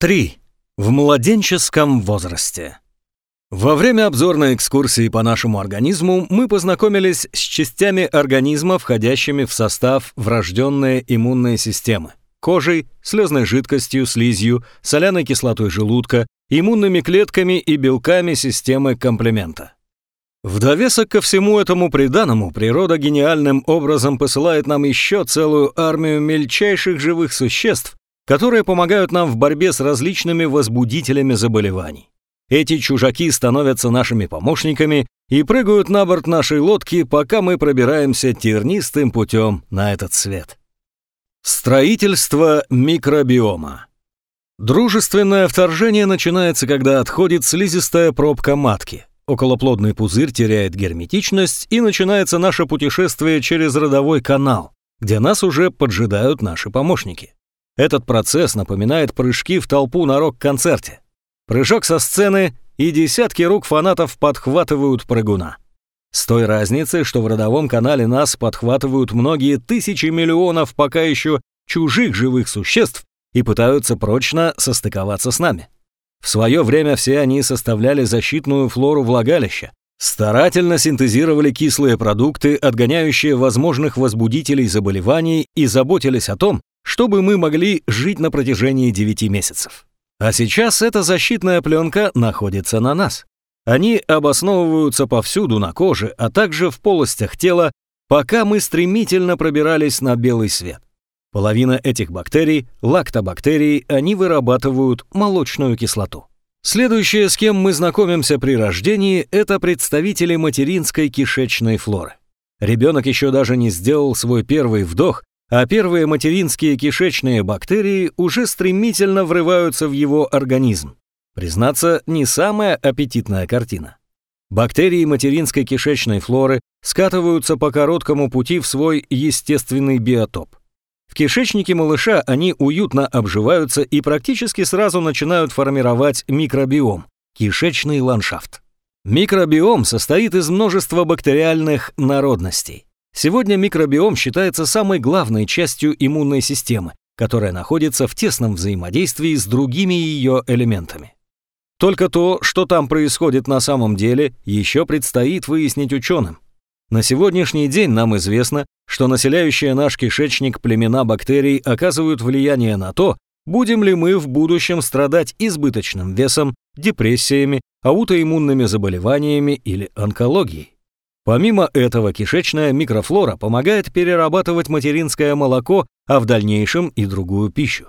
3. В младенческом возрасте. Во время обзорной экскурсии по нашему организму мы познакомились с частями организма, входящими в состав врожденной иммунной системы. Кожей, слезной жидкостью, слизью, соляной кислотой желудка, иммунными клетками и белками системы комплемента. В довесок ко всему этому приданому природа гениальным образом посылает нам еще целую армию мельчайших живых существ, которые помогают нам в борьбе с различными возбудителями заболеваний. Эти чужаки становятся нашими помощниками и прыгают на борт нашей лодки, пока мы пробираемся тернистым путем на этот свет. Строительство микробиома. Дружественное вторжение начинается, когда отходит слизистая пробка матки. Околоплодный пузырь теряет герметичность, и начинается наше путешествие через родовой канал, где нас уже поджидают наши помощники. Этот процесс напоминает прыжки в толпу на рок-концерте. Прыжок со сцены, и десятки рук фанатов подхватывают прыгуна. С той разницей, что в родовом канале нас подхватывают многие тысячи миллионов пока еще чужих живых существ и пытаются прочно состыковаться с нами. В свое время все они составляли защитную флору влагалища, старательно синтезировали кислые продукты, отгоняющие возможных возбудителей заболеваний и заботились о том, чтобы мы могли жить на протяжении 9 месяцев. А сейчас эта защитная пленка находится на нас. Они обосновываются повсюду на коже, а также в полостях тела, пока мы стремительно пробирались на белый свет. Половина этих бактерий, лактобактерии, они вырабатывают молочную кислоту. Следующее, с кем мы знакомимся при рождении, это представители материнской кишечной флоры. Ребенок еще даже не сделал свой первый вдох, а первые материнские кишечные бактерии уже стремительно врываются в его организм. Признаться, не самая аппетитная картина. Бактерии материнской кишечной флоры скатываются по короткому пути в свой естественный биотоп. В кишечнике малыша они уютно обживаются и практически сразу начинают формировать микробиом – кишечный ландшафт. Микробиом состоит из множества бактериальных народностей. Сегодня микробиом считается самой главной частью иммунной системы, которая находится в тесном взаимодействии с другими ее элементами. Только то, что там происходит на самом деле, еще предстоит выяснить ученым. На сегодняшний день нам известно, что населяющие наш кишечник племена бактерий оказывают влияние на то, будем ли мы в будущем страдать избыточным весом, депрессиями, аутоиммунными заболеваниями или онкологией. Помимо этого, кишечная микрофлора помогает перерабатывать материнское молоко, а в дальнейшем и другую пищу.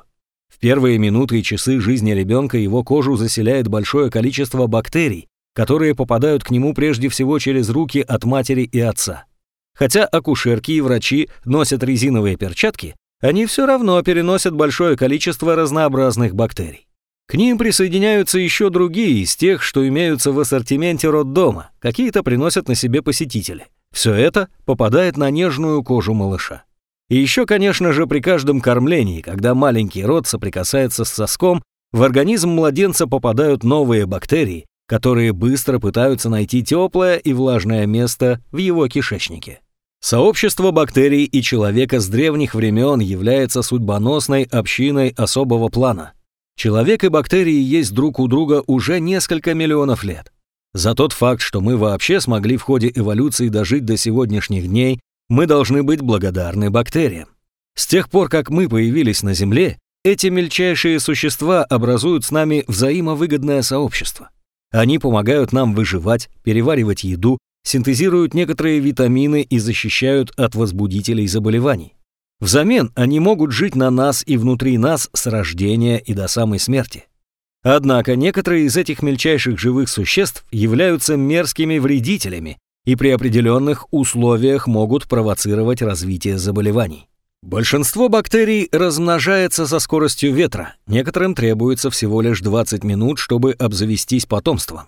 В первые минуты и часы жизни ребенка его кожу заселяет большое количество бактерий, которые попадают к нему прежде всего через руки от матери и отца. Хотя акушерки и врачи носят резиновые перчатки, они все равно переносят большое количество разнообразных бактерий. К ним присоединяются еще другие из тех, что имеются в ассортименте роддома, какие-то приносят на себе посетители. Все это попадает на нежную кожу малыша. И еще, конечно же, при каждом кормлении, когда маленький рот соприкасается с соском, в организм младенца попадают новые бактерии, которые быстро пытаются найти теплое и влажное место в его кишечнике. Сообщество бактерий и человека с древних времен является судьбоносной общиной особого плана – Человек и бактерии есть друг у друга уже несколько миллионов лет. За тот факт, что мы вообще смогли в ходе эволюции дожить до сегодняшних дней, мы должны быть благодарны бактериям. С тех пор, как мы появились на Земле, эти мельчайшие существа образуют с нами взаимовыгодное сообщество. Они помогают нам выживать, переваривать еду, синтезируют некоторые витамины и защищают от возбудителей заболеваний. Взамен они могут жить на нас и внутри нас с рождения и до самой смерти. Однако некоторые из этих мельчайших живых существ являются мерзкими вредителями и при определенных условиях могут провоцировать развитие заболеваний. Большинство бактерий размножается со скоростью ветра, некоторым требуется всего лишь 20 минут, чтобы обзавестись потомством.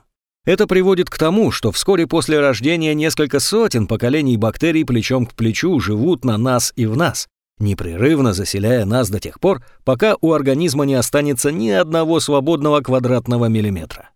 Это приводит к тому, что вскоре после рождения несколько сотен поколений бактерий плечом к плечу живут на нас и в нас, непрерывно заселяя нас до тех пор, пока у организма не останется ни одного свободного квадратного миллиметра.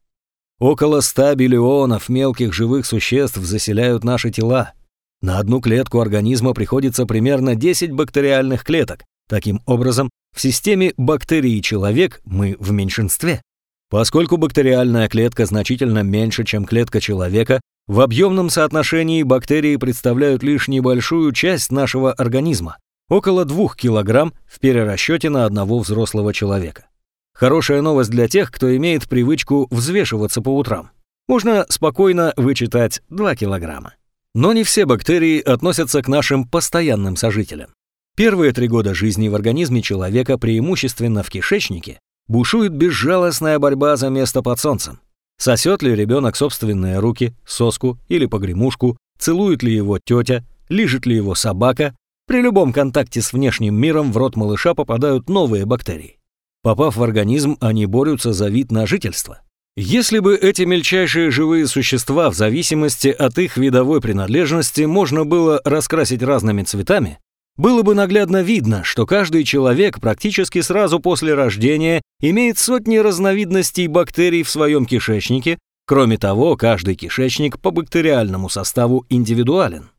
Около 100 биллионов мелких живых существ заселяют наши тела. На одну клетку организма приходится примерно 10 бактериальных клеток. Таким образом, в системе бактерий-человек мы в меньшинстве. Поскольку бактериальная клетка значительно меньше, чем клетка человека, в объемном соотношении бактерии представляют лишь небольшую часть нашего организма, около 2 кг в перерасчете на одного взрослого человека. Хорошая новость для тех, кто имеет привычку взвешиваться по утрам. Можно спокойно вычитать 2 килограмма. Но не все бактерии относятся к нашим постоянным сожителям. Первые три года жизни в организме человека, преимущественно в кишечнике, бушует безжалостная борьба за место под солнцем. Сосет ли ребенок собственные руки, соску или погремушку, целует ли его тетя, лижет ли его собака, при любом контакте с внешним миром в рот малыша попадают новые бактерии. Попав в организм, они борются за вид на жительство. Если бы эти мельчайшие живые существа в зависимости от их видовой принадлежности можно было раскрасить разными цветами, было бы наглядно видно, что каждый человек практически сразу после рождения имеет сотни разновидностей бактерий в своем кишечнике, кроме того, каждый кишечник по бактериальному составу индивидуален.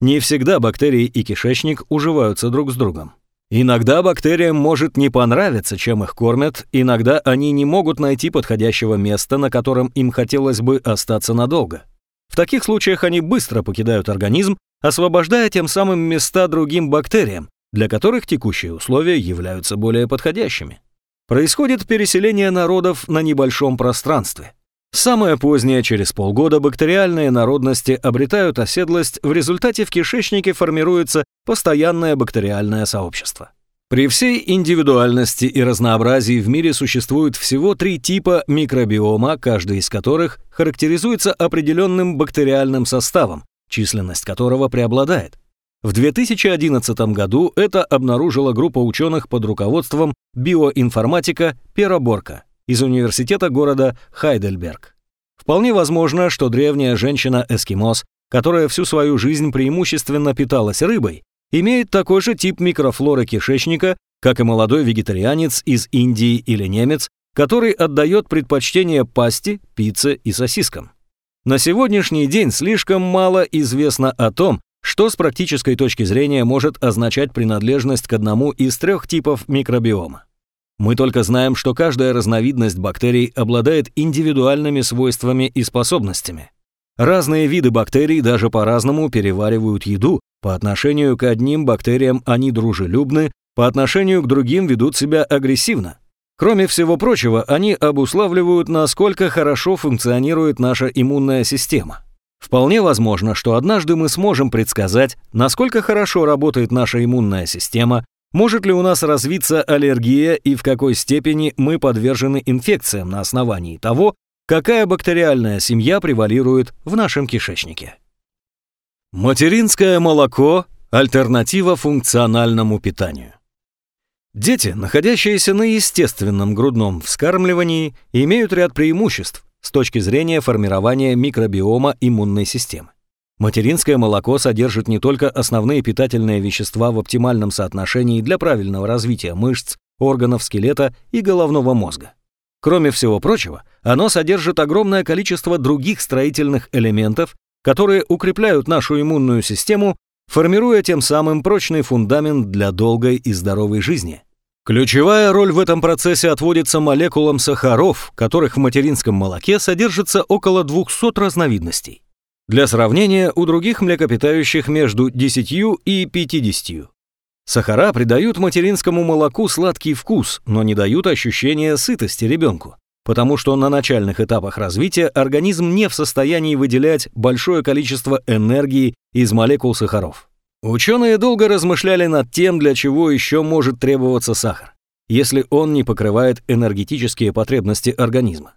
Не всегда бактерии и кишечник уживаются друг с другом. Иногда бактериям может не понравиться, чем их кормят, иногда они не могут найти подходящего места, на котором им хотелось бы остаться надолго. В таких случаях они быстро покидают организм, освобождая тем самым места другим бактериям, для которых текущие условия являются более подходящими. Происходит переселение народов на небольшом пространстве. Самое позднее, через полгода, бактериальные народности обретают оседлость, в результате в кишечнике формируется постоянное бактериальное сообщество. При всей индивидуальности и разнообразии в мире существует всего три типа микробиома, каждый из которых характеризуется определенным бактериальным составом, численность которого преобладает. В 2011 году это обнаружила группа ученых под руководством биоинформатика Пера Борка из университета города Хайдельберг. Вполне возможно, что древняя женщина-эскимос, которая всю свою жизнь преимущественно питалась рыбой, имеет такой же тип микрофлоры кишечника, как и молодой вегетарианец из Индии или немец, который отдает предпочтение пасти, пицце и сосискам. На сегодняшний день слишком мало известно о том, что с практической точки зрения может означать принадлежность к одному из трех типов микробиома. Мы только знаем, что каждая разновидность бактерий обладает индивидуальными свойствами и способностями. Разные виды бактерий даже по-разному переваривают еду. По отношению к одним бактериям они дружелюбны, по отношению к другим ведут себя агрессивно. Кроме всего прочего, они обуславливают, насколько хорошо функционирует наша иммунная система. Вполне возможно, что однажды мы сможем предсказать, насколько хорошо работает наша иммунная система, может ли у нас развиться аллергия и в какой степени мы подвержены инфекциям на основании того, какая бактериальная семья превалирует в нашем кишечнике. Материнское молоко – альтернатива функциональному питанию. Дети, находящиеся на естественном грудном вскармливании, имеют ряд преимуществ с точки зрения формирования микробиома иммунной системы. Материнское молоко содержит не только основные питательные вещества в оптимальном соотношении для правильного развития мышц, органов скелета и головного мозга. Кроме всего прочего, оно содержит огромное количество других строительных элементов, которые укрепляют нашу иммунную систему, формируя тем самым прочный фундамент для долгой и здоровой жизни. Ключевая роль в этом процессе отводится молекулам сахаров, которых в материнском молоке содержится около 200 разновидностей. Для сравнения, у других млекопитающих между 10 и 50. Сахара придают материнскому молоку сладкий вкус, но не дают ощущения сытости ребенку, потому что на начальных этапах развития организм не в состоянии выделять большое количество энергии из молекул сахаров. Ученые долго размышляли над тем, для чего еще может требоваться сахар, если он не покрывает энергетические потребности организма.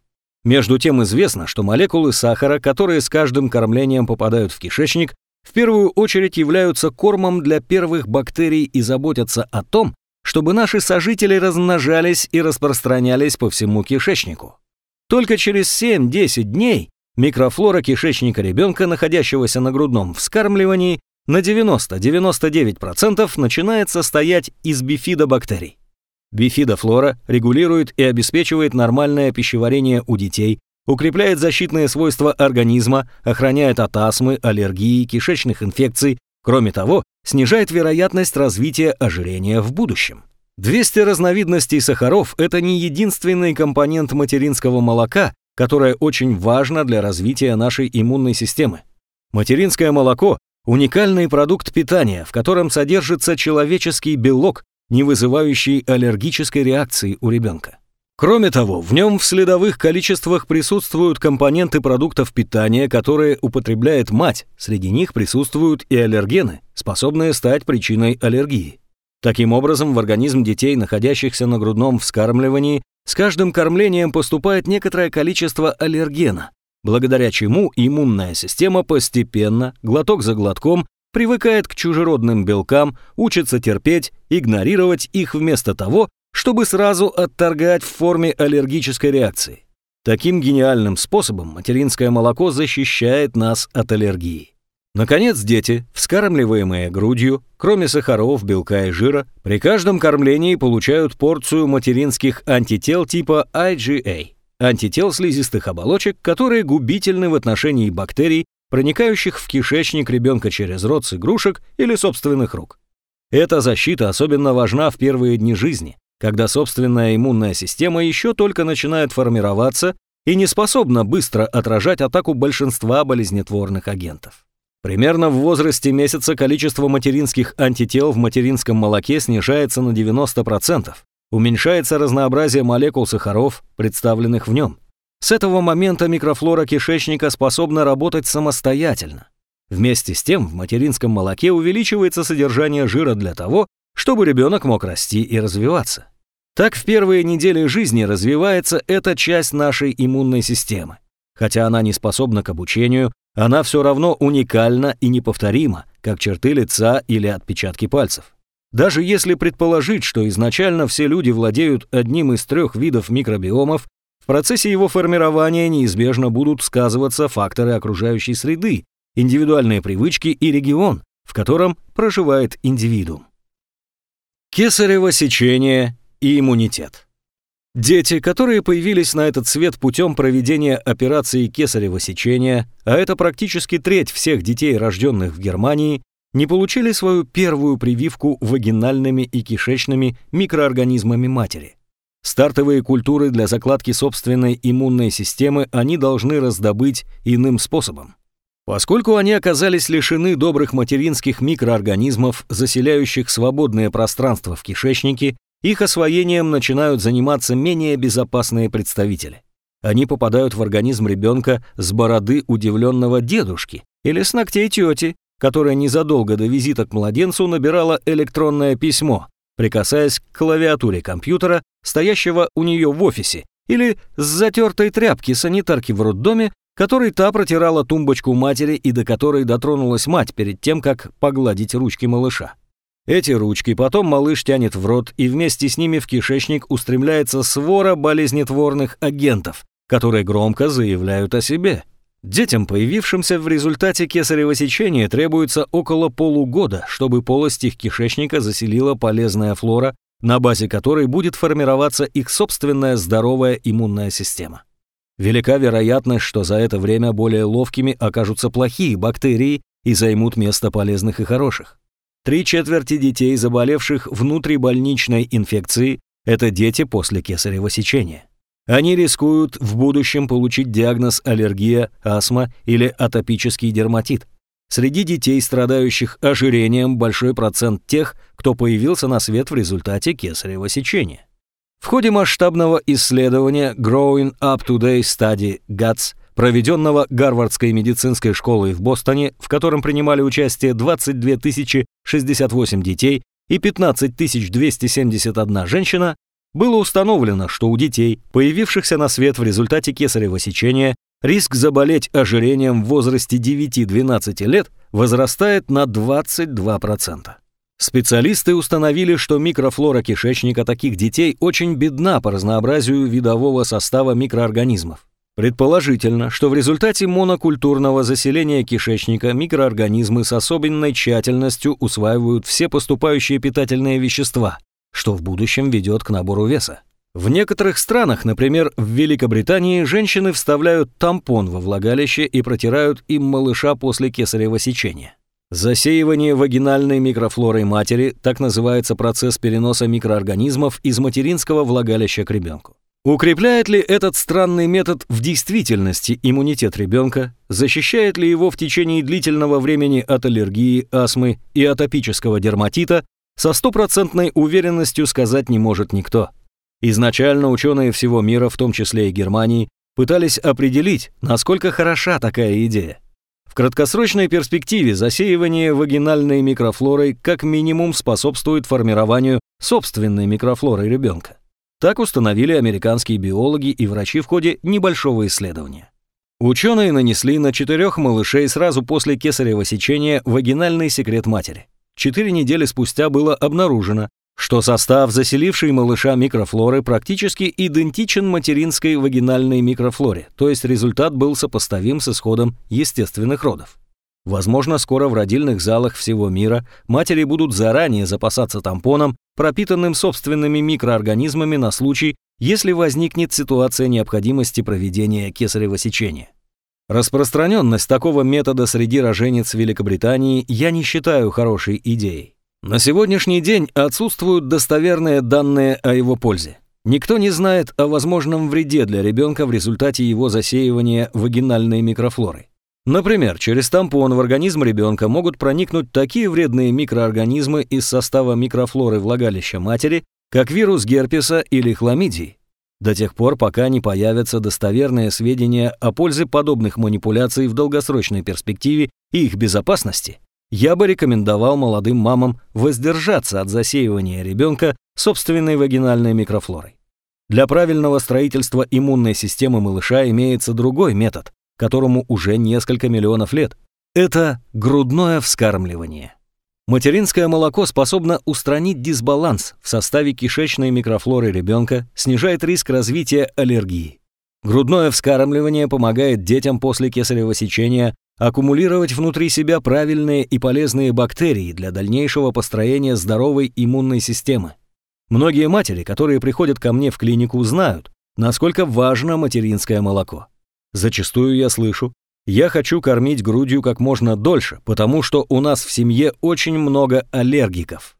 Между тем известно, что молекулы сахара, которые с каждым кормлением попадают в кишечник, в первую очередь являются кормом для первых бактерий и заботятся о том, чтобы наши сожители размножались и распространялись по всему кишечнику. Только через 7-10 дней микрофлора кишечника ребенка, находящегося на грудном вскармливании, на 90-99% начинает состоять из бифидобактерий. Бифидофлора регулирует и обеспечивает нормальное пищеварение у детей, укрепляет защитные свойства организма, охраняет от астмы, аллергии, кишечных инфекций, кроме того, снижает вероятность развития ожирения в будущем. 200 разновидностей сахаров – это не единственный компонент материнского молока, которое очень важно для развития нашей иммунной системы. Материнское молоко – уникальный продукт питания, в котором содержится человеческий белок, не вызывающий аллергической реакции у ребенка. Кроме того, в нем в следовых количествах присутствуют компоненты продуктов питания, которые употребляет мать. Среди них присутствуют и аллергены, способные стать причиной аллергии. Таким образом, в организм детей, находящихся на грудном вскармливании, с каждым кормлением поступает некоторое количество аллергена, благодаря чему иммунная система постепенно, глоток за глотком, привыкает к чужеродным белкам, учится терпеть, игнорировать их вместо того, чтобы сразу отторгать в форме аллергической реакции. Таким гениальным способом материнское молоко защищает нас от аллергии. Наконец, дети, вскармливаемые грудью, кроме сахаров, белка и жира, при каждом кормлении получают порцию материнских антител типа IgA, антител слизистых оболочек, которые губительны в отношении бактерий, проникающих в кишечник ребенка через рот с игрушек или собственных рук. Эта защита особенно важна в первые дни жизни, когда собственная иммунная система еще только начинает формироваться и не способна быстро отражать атаку большинства болезнетворных агентов. Примерно в возрасте месяца количество материнских антител в материнском молоке снижается на 90%, уменьшается разнообразие молекул сахаров, представленных в нем. С этого момента микрофлора кишечника способна работать самостоятельно. Вместе с тем в материнском молоке увеличивается содержание жира для того, чтобы ребенок мог расти и развиваться. Так в первые недели жизни развивается эта часть нашей иммунной системы. Хотя она не способна к обучению, она все равно уникальна и неповторима, как черты лица или отпечатки пальцев. Даже если предположить, что изначально все люди владеют одним из трех видов микробиомов, процессе его формирования неизбежно будут сказываться факторы окружающей среды, индивидуальные привычки и регион, в котором проживает индивидуум. Кесарево сечение и иммунитет. Дети, которые появились на этот свет путем проведения операции кесарево сечения, а это практически треть всех детей, рожденных в Германии, не получили свою первую прививку вагинальными и кишечными микроорганизмами матери. Стартовые культуры для закладки собственной иммунной системы они должны раздобыть иным способом. Поскольку они оказались лишены добрых материнских микроорганизмов, заселяющих свободное пространство в кишечнике, их освоением начинают заниматься менее безопасные представители. Они попадают в организм ребенка с бороды удивленного дедушки или с ногтей тети, которая незадолго до визита к младенцу набирала электронное письмо, прикасаясь к клавиатуре компьютера, стоящего у нее в офисе, или с затертой тряпки санитарки в роддоме, которой та протирала тумбочку матери и до которой дотронулась мать перед тем, как погладить ручки малыша. Эти ручки потом малыш тянет в рот, и вместе с ними в кишечник устремляется свора болезнетворных агентов, которые громко заявляют о себе. Детям, появившимся в результате кесарево сечения, требуется около полугода, чтобы полость их кишечника заселила полезная флора, на базе которой будет формироваться их собственная здоровая иммунная система. Велика вероятность, что за это время более ловкими окажутся плохие бактерии и займут место полезных и хороших. Три четверти детей, заболевших внутрибольничной инфекцией, это дети после кесарево сечения. Они рискуют в будущем получить диагноз аллергия, астма или атопический дерматит. Среди детей, страдающих ожирением, большой процент тех, кто появился на свет в результате кесарево сечения. В ходе масштабного исследования Growing Up Today Study GATS, проведенного Гарвардской медицинской школой в Бостоне, в котором принимали участие 22 068 детей и 15 271 женщина, было установлено, что у детей, появившихся на свет в результате кесарево сечения, риск заболеть ожирением в возрасте 9-12 лет возрастает на 22%. Специалисты установили, что микрофлора кишечника таких детей очень бедна по разнообразию видового состава микроорганизмов. Предположительно, что в результате монокультурного заселения кишечника микроорганизмы с особенной тщательностью усваивают все поступающие питательные вещества, что в будущем ведет к набору веса. В некоторых странах, например, в Великобритании, женщины вставляют тампон во влагалище и протирают им малыша после кесарево сечения. Засеивание вагинальной микрофлорой матери – так называется процесс переноса микроорганизмов из материнского влагалища к ребенку. Укрепляет ли этот странный метод в действительности иммунитет ребенка? Защищает ли его в течение длительного времени от аллергии, астмы и атопического дерматита? Со стопроцентной уверенностью сказать не может никто. Изначально ученые всего мира, в том числе и Германии, пытались определить, насколько хороша такая идея. В краткосрочной перспективе засеивание вагинальной микрофлорой как минимум способствует формированию собственной микрофлоры ребенка. Так установили американские биологи и врачи в ходе небольшого исследования. Ученые нанесли на четырех малышей сразу после кесарево сечения вагинальный секрет матери. Четыре недели спустя было обнаружено, что состав заселившей малыша микрофлоры практически идентичен материнской вагинальной микрофлоре, то есть результат был сопоставим с исходом естественных родов. Возможно, скоро в родильных залах всего мира матери будут заранее запасаться тампоном, пропитанным собственными микроорганизмами на случай, если возникнет ситуация необходимости проведения кесарево сечения. Распространенность такого метода среди роженец Великобритании я не считаю хорошей идеей. На сегодняшний день отсутствуют достоверные данные о его пользе. Никто не знает о возможном вреде для ребенка в результате его засеивания вагинальной микрофлорой. Например, через тампон в организм ребенка могут проникнуть такие вредные микроорганизмы из состава микрофлоры влагалища матери, как вирус герпеса или хламидии. До тех пор, пока не появятся достоверные сведения о пользе подобных манипуляций в долгосрочной перспективе и их безопасности, я бы рекомендовал молодым мамам воздержаться от засеивания ребенка собственной вагинальной микрофлорой. Для правильного строительства иммунной системы малыша имеется другой метод, которому уже несколько миллионов лет. Это грудное вскармливание. Материнское молоко способно устранить дисбаланс в составе кишечной микрофлоры ребенка, снижает риск развития аллергии. Грудное вскармливание помогает детям после кесарево сечения аккумулировать внутри себя правильные и полезные бактерии для дальнейшего построения здоровой иммунной системы. Многие матери, которые приходят ко мне в клинику, знают, насколько важно материнское молоко. Зачастую я слышу, я хочу кормить грудью как можно дольше, потому что у нас в семье очень много аллергиков.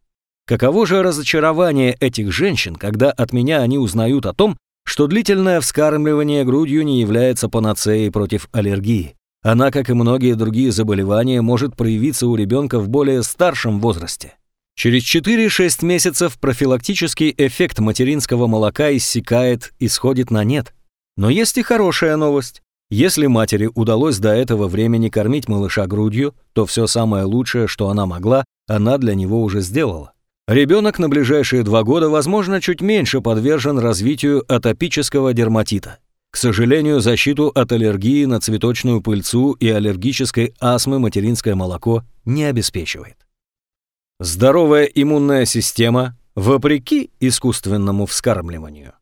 Каково же разочарование этих женщин, когда от меня они узнают о том, что длительное вскармливание грудью не является панацеей против аллергии. Она, как и многие другие заболевания, может проявиться у ребенка в более старшем возрасте. Через 4-6 месяцев профилактический эффект материнского молока иссякает и сходит на нет. Но есть и хорошая новость. Если матери удалось до этого времени кормить малыша грудью, то все самое лучшее, что она могла, она для него уже сделала. Ребенок на ближайшие два года, возможно, чуть меньше подвержен развитию атопического дерматита. К сожалению, защиту от аллергии на цветочную пыльцу и аллергической астмы материнское молоко не обеспечивает. Здоровая иммунная система вопреки искусственному вскармливанию.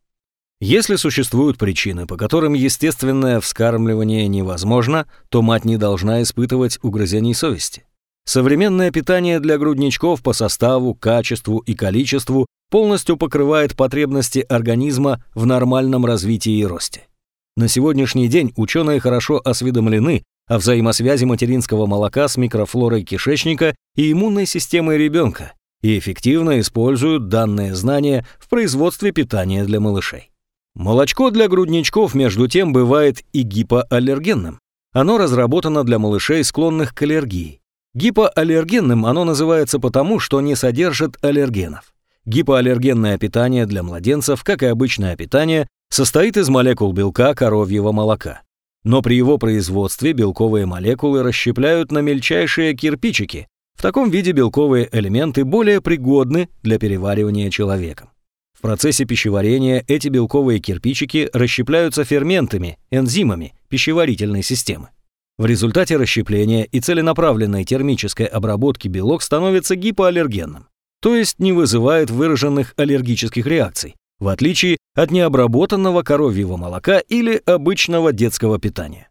Если существуют причины, по которым естественное вскармливание невозможно, то мать не должна испытывать угрызений совести. Современное питание для грудничков по составу, качеству и количеству полностью покрывает потребности организма в нормальном развитии и росте. На сегодняшний день ученые хорошо осведомлены о взаимосвязи материнского молока с микрофлорой кишечника и иммунной системой ребенка и эффективно используют данные знания в производстве питания для малышей. Молочко для грудничков, между тем, бывает и гипоаллергенным. Оно разработано для малышей, склонных к аллергии. Гипоаллергенным оно называется потому, что не содержит аллергенов. Гипоаллергенное питание для младенцев, как и обычное питание, состоит из молекул белка коровьего молока. Но при его производстве белковые молекулы расщепляют на мельчайшие кирпичики. В таком виде белковые элементы более пригодны для переваривания человеком. Процессе пищеварения эти белковые кирпичики расщепляются ферментами, энзимами пищеварительной системы. В результате расщепления и целенаправленной термической обработки белок становится гипоаллергенным, то есть не вызывает выраженных аллергических реакций, в отличие от необработанного коровьего молока или обычного детского питания.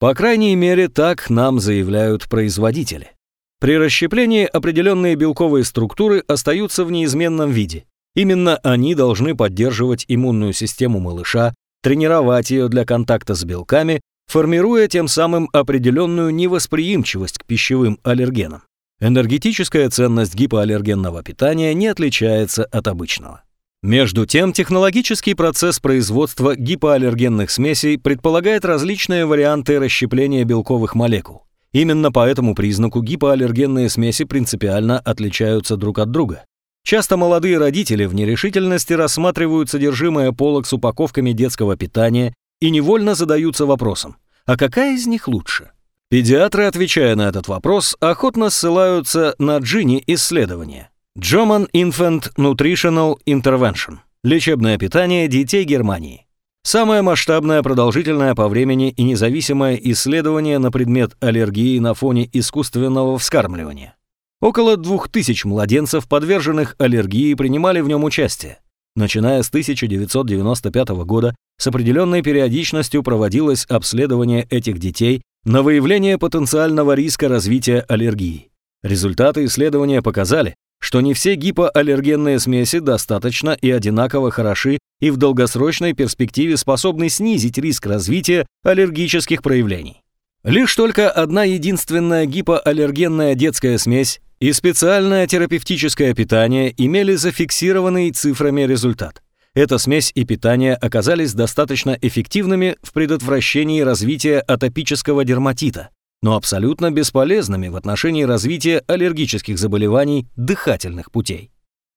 По крайней мере, так нам заявляют производители. При расщеплении определенные белковые структуры остаются в неизменном виде. Именно они должны поддерживать иммунную систему малыша, тренировать ее для контакта с белками, формируя тем самым определенную невосприимчивость к пищевым аллергенам. Энергетическая ценность гипоаллергенного питания не отличается от обычного. Между тем, технологический процесс производства гипоаллергенных смесей предполагает различные варианты расщепления белковых молекул. Именно по этому признаку гипоаллергенные смеси принципиально отличаются друг от друга. Часто молодые родители в нерешительности рассматривают содержимое полок с упаковками детского питания и невольно задаются вопросом, а какая из них лучше? Педиатры, отвечая на этот вопрос, охотно ссылаются на Джини исследования. German Infant Nutritional Intervention – лечебное питание детей Германии. Самое масштабное, продолжительное по времени и независимое исследование на предмет аллергии на фоне искусственного вскармливания. Около 2000 младенцев, подверженных аллергии, принимали в нем участие. Начиная с 1995 года с определенной периодичностью проводилось обследование этих детей на выявление потенциального риска развития аллергии. Результаты исследования показали, что не все гипоаллергенные смеси достаточно и одинаково хороши и в долгосрочной перспективе способны снизить риск развития аллергических проявлений. Лишь только одна единственная гипоаллергенная детская смесь и специальное терапевтическое питание имели зафиксированный цифрами результат. Эта смесь и питание оказались достаточно эффективными в предотвращении развития атопического дерматита, но абсолютно бесполезными в отношении развития аллергических заболеваний дыхательных путей.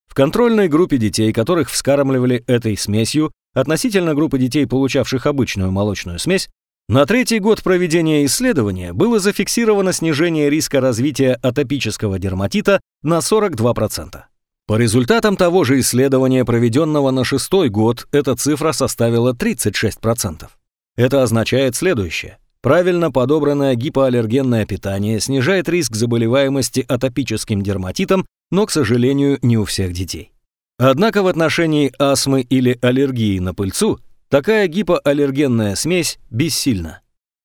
В контрольной группе детей, которых вскармливали этой смесью, относительно группы детей, получавших обычную молочную смесь, на третий год проведения исследования было зафиксировано снижение риска развития атопического дерматита на 42%. По результатам того же исследования, проведенного на шестой год, эта цифра составила 36%. Это означает следующее. Правильно подобранное гипоаллергенное питание снижает риск заболеваемости атопическим дерматитом, но, к сожалению, не у всех детей. Однако в отношении астмы или аллергии на пыльцу Такая гипоаллергенная смесь бессильна.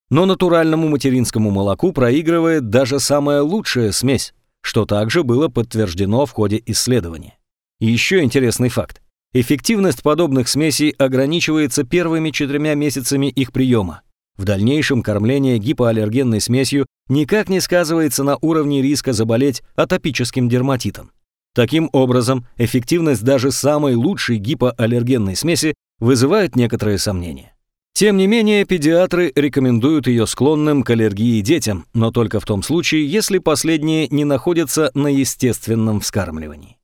Но натуральному материнскому молоку проигрывает даже самая лучшая смесь, что также было подтверждено в ходе исследования. Еще интересный факт. Эффективность подобных смесей ограничивается первыми четырьмя месяцами их приема. В дальнейшем кормление гипоаллергенной смесью никак не сказывается на уровне риска заболеть атопическим дерматитом. Таким образом, эффективность даже самой лучшей гипоаллергенной смеси вызывает некоторые сомнения. Тем не менее, педиатры рекомендуют ее склонным к аллергии детям, но только в том случае, если последние не находятся на естественном вскармливании.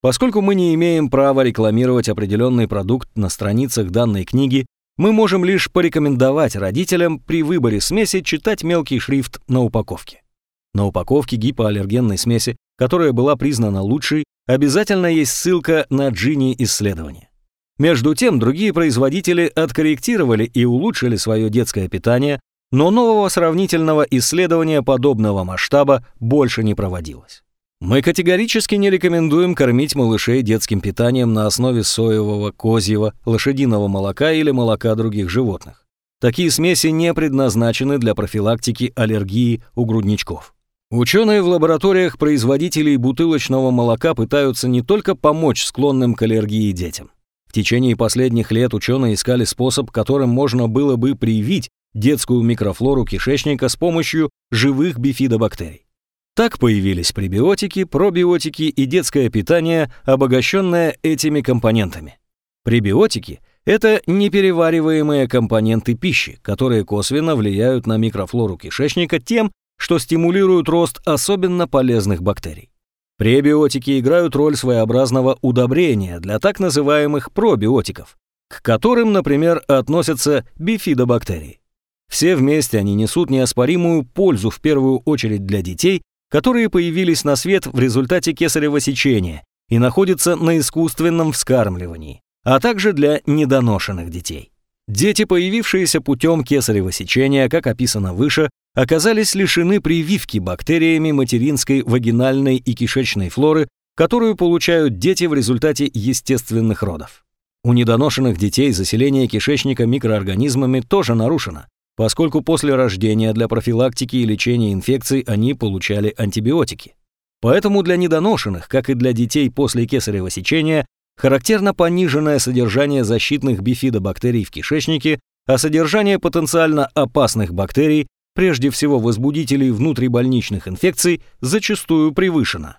Поскольку мы не имеем права рекламировать определенный продукт на страницах данной книги, мы можем лишь порекомендовать родителям при выборе смеси читать мелкий шрифт на упаковке. На упаковке гипоаллергенной смеси, которая была признана лучшей, обязательно есть ссылка на Джини исследование. Между тем, другие производители откорректировали и улучшили свое детское питание, но нового сравнительного исследования подобного масштаба больше не проводилось. Мы категорически не рекомендуем кормить малышей детским питанием на основе соевого, козьего, лошадиного молока или молока других животных. Такие смеси не предназначены для профилактики аллергии у грудничков. Ученые в лабораториях производителей бутылочного молока пытаются не только помочь склонным к аллергии детям, течение последних лет ученые искали способ, которым можно было бы привить детскую микрофлору кишечника с помощью живых бифидобактерий. Так появились пребиотики, пробиотики и детское питание, обогащенное этими компонентами. Пребиотики – это неперевариваемые компоненты пищи, которые косвенно влияют на микрофлору кишечника тем, что стимулируют рост особенно полезных бактерий. Пребиотики играют роль своеобразного удобрения для так называемых пробиотиков, к которым, например, относятся бифидобактерии. Все вместе они несут неоспоримую пользу в первую очередь для детей, которые появились на свет в результате кесарево сечения и находятся на искусственном вскармливании, а также для недоношенных детей. Дети, появившиеся путем кесарево сечения, как описано выше, оказались лишены прививки бактериями материнской вагинальной и кишечной флоры, которую получают дети в результате естественных родов. У недоношенных детей заселение кишечника микроорганизмами тоже нарушено, поскольку после рождения для профилактики и лечения инфекций они получали антибиотики. Поэтому для недоношенных, как и для детей после кесарево сечения, характерно пониженное содержание защитных бифидобактерий в кишечнике, а содержание потенциально опасных бактерий, прежде всего возбудителей внутрибольничных инфекций, зачастую превышено.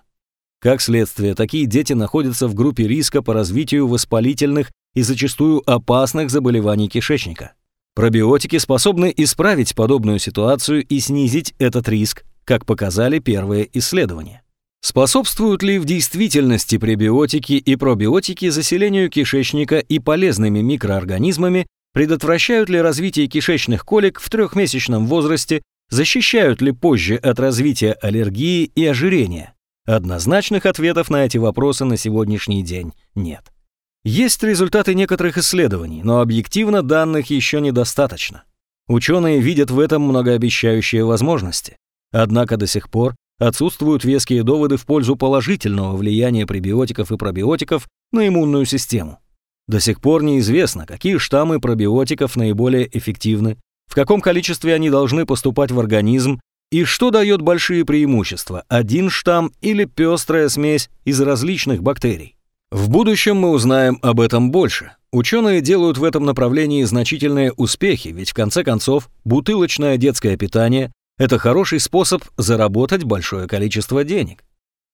Как следствие, такие дети находятся в группе риска по развитию воспалительных и зачастую опасных заболеваний кишечника. Пробиотики способны исправить подобную ситуацию и снизить этот риск, как показали первые исследования. Способствуют ли в действительности пребиотики и пробиотики заселению кишечника и полезными микроорганизмами, предотвращают ли развитие кишечных колик в трехмесячном возрасте, защищают ли позже от развития аллергии и ожирения? Однозначных ответов на эти вопросы на сегодняшний день нет. Есть результаты некоторых исследований, но объективно данных еще недостаточно. Ученые видят в этом многообещающие возможности. Однако до сих пор отсутствуют веские доводы в пользу положительного влияния пребиотиков и пробиотиков на иммунную систему. До сих пор неизвестно, какие штаммы пробиотиков наиболее эффективны, в каком количестве они должны поступать в организм и что дает большие преимущества – один штамм или пестрая смесь из различных бактерий. В будущем мы узнаем об этом больше. Ученые делают в этом направлении значительные успехи, ведь в конце концов бутылочное детское питание это хороший способ заработать большое количество денег.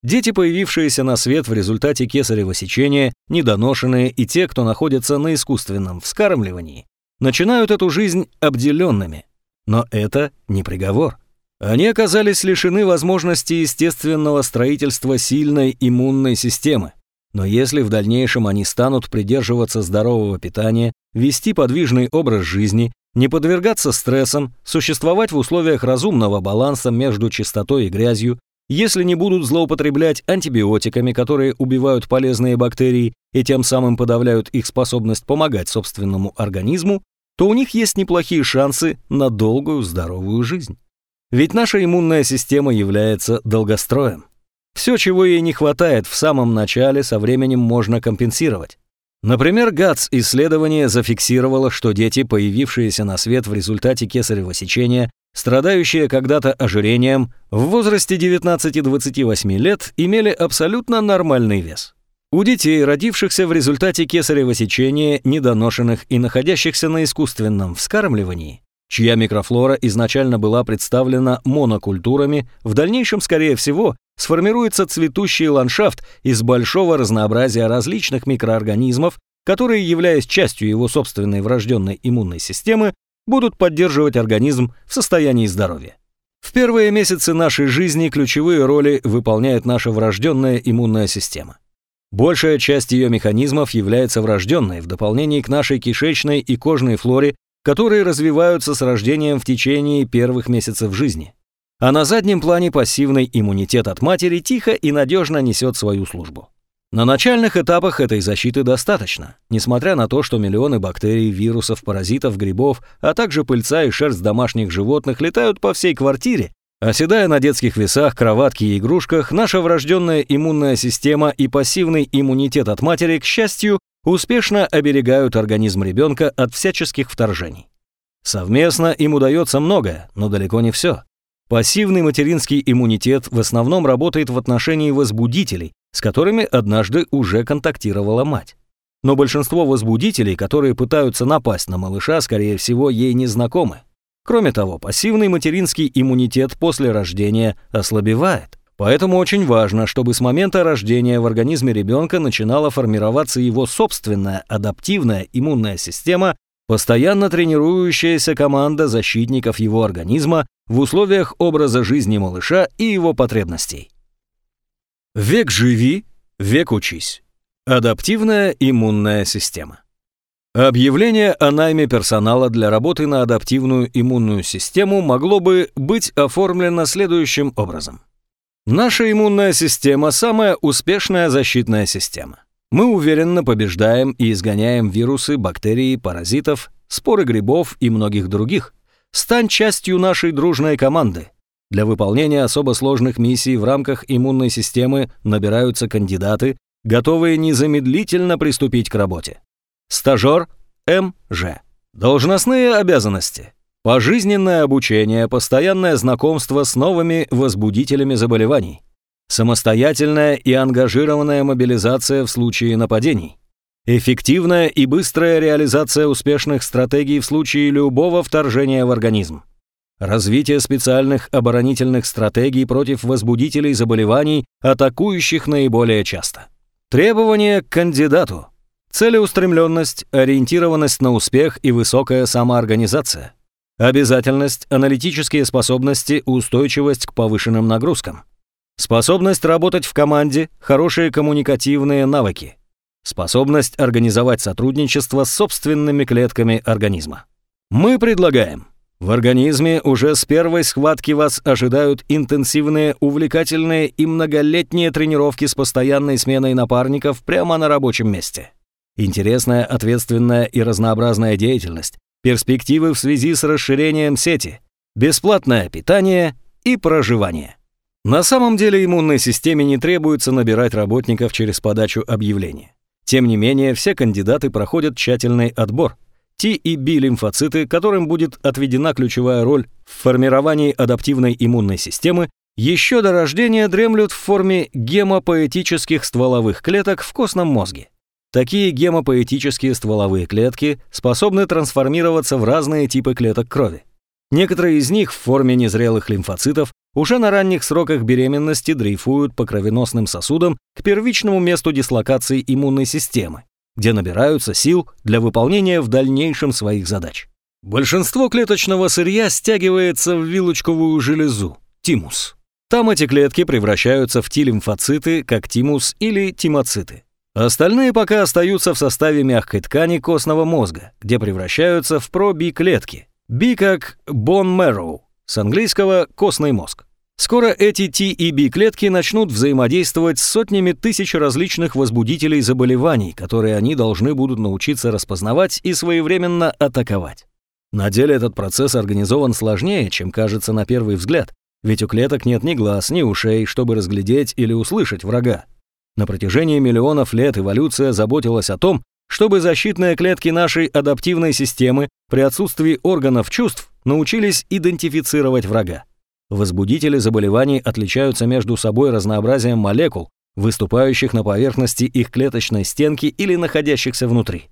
Дети, появившиеся на свет в результате кесарево сечения, недоношенные и те, кто находится на искусственном вскармливании, начинают эту жизнь обделенными. Но это не приговор. Они оказались лишены возможности естественного строительства сильной иммунной системы. Но если в дальнейшем они станут придерживаться здорового питания, вести подвижный образ жизни не подвергаться стрессам, существовать в условиях разумного баланса между чистотой и грязью, если не будут злоупотреблять антибиотиками, которые убивают полезные бактерии и тем самым подавляют их способность помогать собственному организму, то у них есть неплохие шансы на долгую здоровую жизнь. Ведь наша иммунная система является долгостроем. Все, чего ей не хватает в самом начале, со временем можно компенсировать. Например, ГАЦ исследование зафиксировало, что дети, появившиеся на свет в результате кесарево сечения, страдающие когда-то ожирением, в возрасте 19-28 лет имели абсолютно нормальный вес. У детей, родившихся в результате кесарево сечения, недоношенных и находящихся на искусственном вскармливании, чья микрофлора изначально была представлена монокультурами, в дальнейшем, скорее всего, сформируется цветущий ландшафт из большого разнообразия различных микроорганизмов, которые, являясь частью его собственной врожденной иммунной системы, будут поддерживать организм в состоянии здоровья. В первые месяцы нашей жизни ключевые роли выполняет наша врожденная иммунная система. Большая часть ее механизмов является врожденной в дополнении к нашей кишечной и кожной флоре, которые развиваются с рождением в течение первых месяцев жизни а на заднем плане пассивный иммунитет от матери тихо и надежно несет свою службу. На начальных этапах этой защиты достаточно, несмотря на то, что миллионы бактерий, вирусов, паразитов, грибов, а также пыльца и шерсть домашних животных летают по всей квартире, оседая на детских весах, кроватке и игрушках, наша врожденная иммунная система и пассивный иммунитет от матери, к счастью, успешно оберегают организм ребенка от всяческих вторжений. Совместно им удается многое, но далеко не все. Пассивный материнский иммунитет в основном работает в отношении возбудителей, с которыми однажды уже контактировала мать. Но большинство возбудителей, которые пытаются напасть на малыша, скорее всего, ей не знакомы. Кроме того, пассивный материнский иммунитет после рождения ослабевает. Поэтому очень важно, чтобы с момента рождения в организме ребенка начинала формироваться его собственная адаптивная иммунная система, постоянно тренирующаяся команда защитников его организма в условиях образа жизни малыша и его потребностей. Век живи, век учись. Адаптивная иммунная система. Объявление о найме персонала для работы на адаптивную иммунную систему могло бы быть оформлено следующим образом. Наша иммунная система – самая успешная защитная система. Мы уверенно побеждаем и изгоняем вирусы, бактерии, паразитов, споры грибов и многих других. Стань частью нашей дружной команды. Для выполнения особо сложных миссий в рамках иммунной системы набираются кандидаты, готовые незамедлительно приступить к работе. Стажер МЖ. Должностные обязанности. Пожизненное обучение, постоянное знакомство с новыми возбудителями заболеваний. Самостоятельная и ангажированная мобилизация в случае нападений. Эффективная и быстрая реализация успешных стратегий в случае любого вторжения в организм. Развитие специальных оборонительных стратегий против возбудителей заболеваний, атакующих наиболее часто. Требования к кандидату. Целеустремленность, ориентированность на успех и высокая самоорганизация. Обязательность, аналитические способности, устойчивость к повышенным нагрузкам. Способность работать в команде, хорошие коммуникативные навыки. Способность организовать сотрудничество с собственными клетками организма. Мы предлагаем. В организме уже с первой схватки вас ожидают интенсивные, увлекательные и многолетние тренировки с постоянной сменой напарников прямо на рабочем месте. Интересная, ответственная и разнообразная деятельность, перспективы в связи с расширением сети, бесплатное питание и проживание. На самом деле иммунной системе не требуется набирать работников через подачу объявления. Тем не менее, все кандидаты проходят тщательный отбор. Т и Б лимфоциты, которым будет отведена ключевая роль в формировании адаптивной иммунной системы, еще до рождения дремлют в форме гемопоэтических стволовых клеток в костном мозге. Такие гемопоэтические стволовые клетки способны трансформироваться в разные типы клеток крови. Некоторые из них в форме незрелых лимфоцитов уже на ранних сроках беременности дрейфуют по кровеносным сосудам к первичному месту дислокации иммунной системы, где набираются сил для выполнения в дальнейшем своих задач. Большинство клеточного сырья стягивается в вилочковую железу, тимус. Там эти клетки превращаются в Т-лимфоциты, как тимус или тимоциты. Остальные пока остаются в составе мягкой ткани костного мозга, где превращаются в про-би-клетки, B как bone marrow, с английского «костный мозг». Скоро эти T и B клетки начнут взаимодействовать с сотнями тысяч различных возбудителей заболеваний, которые они должны будут научиться распознавать и своевременно атаковать. На деле этот процесс организован сложнее, чем кажется на первый взгляд, ведь у клеток нет ни глаз, ни ушей, чтобы разглядеть или услышать врага. На протяжении миллионов лет эволюция заботилась о том, чтобы защитные клетки нашей адаптивной системы при отсутствии органов чувств научились идентифицировать врага. Возбудители заболеваний отличаются между собой разнообразием молекул, выступающих на поверхности их клеточной стенки или находящихся внутри.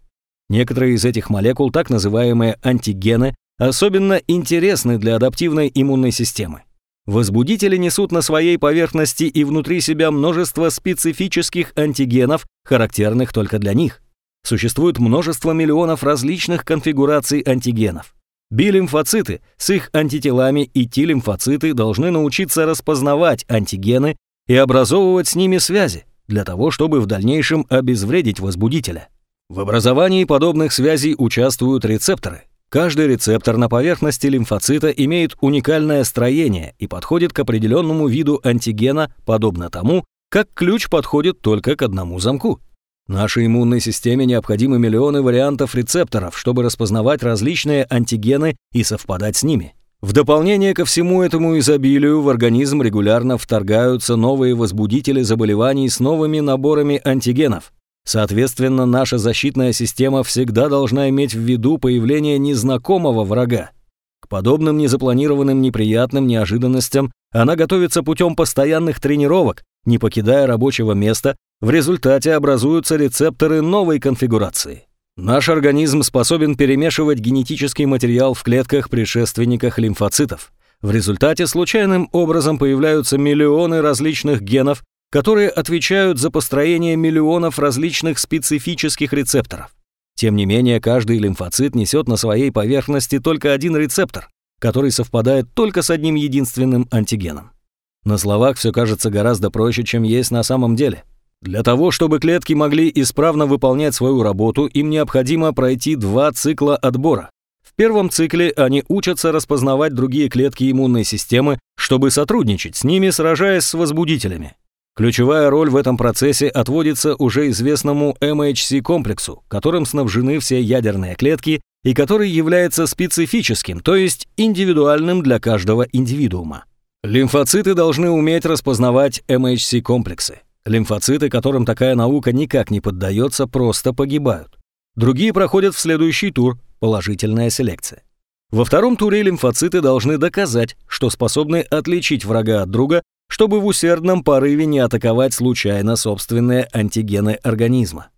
Некоторые из этих молекул, так называемые антигены, особенно интересны для адаптивной иммунной системы. Возбудители несут на своей поверхности и внутри себя множество специфических антигенов, характерных только для них. Существует множество миллионов различных конфигураций антигенов. Би-лимфоциты с их антителами и Т-лимфоциты должны научиться распознавать антигены и образовывать с ними связи для того, чтобы в дальнейшем обезвредить возбудителя. В образовании подобных связей участвуют рецепторы. Каждый рецептор на поверхности лимфоцита имеет уникальное строение и подходит к определенному виду антигена, подобно тому, как ключ подходит только к одному замку. Нашей иммунной системе необходимы миллионы вариантов рецепторов, чтобы распознавать различные антигены и совпадать с ними. В дополнение ко всему этому изобилию в организм регулярно вторгаются новые возбудители заболеваний с новыми наборами антигенов. Соответственно, наша защитная система всегда должна иметь в виду появление незнакомого врага. К подобным незапланированным неприятным неожиданностям она готовится путем постоянных тренировок, не покидая рабочего места в результате образуются рецепторы новой конфигурации. Наш организм способен перемешивать генетический материал в клетках предшественниках лимфоцитов. В результате случайным образом появляются миллионы различных генов, которые отвечают за построение миллионов различных специфических рецепторов. Тем не менее, каждый лимфоцит несет на своей поверхности только один рецептор, который совпадает только с одним единственным антигеном. На словах все кажется гораздо проще, чем есть на самом деле. Для того, чтобы клетки могли исправно выполнять свою работу, им необходимо пройти два цикла отбора. В первом цикле они учатся распознавать другие клетки иммунной системы, чтобы сотрудничать с ними, сражаясь с возбудителями. Ключевая роль в этом процессе отводится уже известному MHC-комплексу, которым снабжены все ядерные клетки и который является специфическим, то есть индивидуальным для каждого индивидуума. Лимфоциты должны уметь распознавать MHC-комплексы. Лимфоциты, которым такая наука никак не поддается, просто погибают. Другие проходят в следующий тур – положительная селекция. Во втором туре лимфоциты должны доказать, что способны отличить врага от друга, чтобы в усердном порыве не атаковать случайно собственные антигены организма.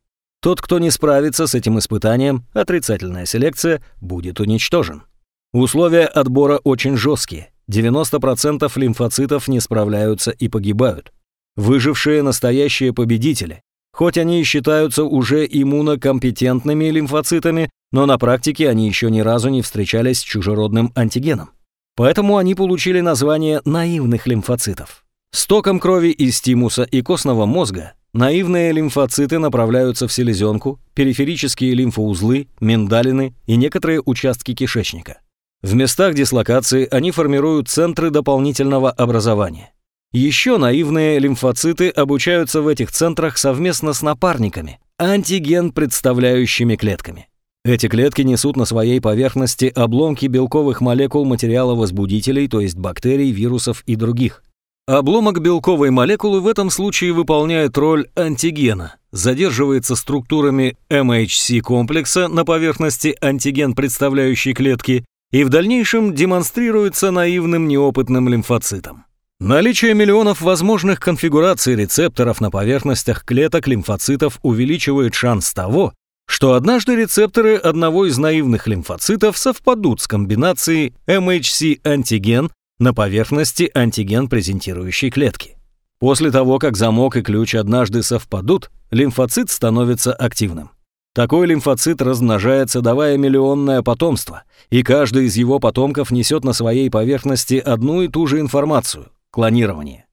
Тот, кто не справится с этим испытанием, отрицательная селекция, будет уничтожен. Условия отбора очень жесткие. 90% лимфоцитов не справляются и погибают. Выжившие настоящие победители. Хоть они и считаются уже иммунокомпетентными лимфоцитами, но на практике они еще ни разу не встречались с чужеродным антигеном. Поэтому они получили название наивных лимфоцитов. Стоком крови из тимуса и костного мозга наивные лимфоциты направляются в селезенку, периферические лимфоузлы, миндалины и некоторые участки кишечника. В местах дислокации они формируют центры дополнительного образования. Еще наивные лимфоциты обучаются в этих центрах совместно с напарниками, антиген представляющими клетками. Эти клетки несут на своей поверхности обломки белковых молекул материала возбудителей, то есть бактерий, вирусов и других. Обломок белковой молекулы в этом случае выполняет роль антигена, задерживается структурами MHC-комплекса на поверхности антиген представляющей клетки и в дальнейшем демонстрируется наивным неопытным лимфоцитом. Наличие миллионов возможных конфигураций рецепторов на поверхностях клеток лимфоцитов увеличивает шанс того, что однажды рецепторы одного из наивных лимфоцитов совпадут с комбинацией MHC-антиген на поверхности антиген презентирующей клетки. После того, как замок и ключ однажды совпадут, лимфоцит становится активным. Такой лимфоцит размножается, давая миллионное потомство, и каждый из его потомков несет на своей поверхности одну и ту же информацию – клонирование.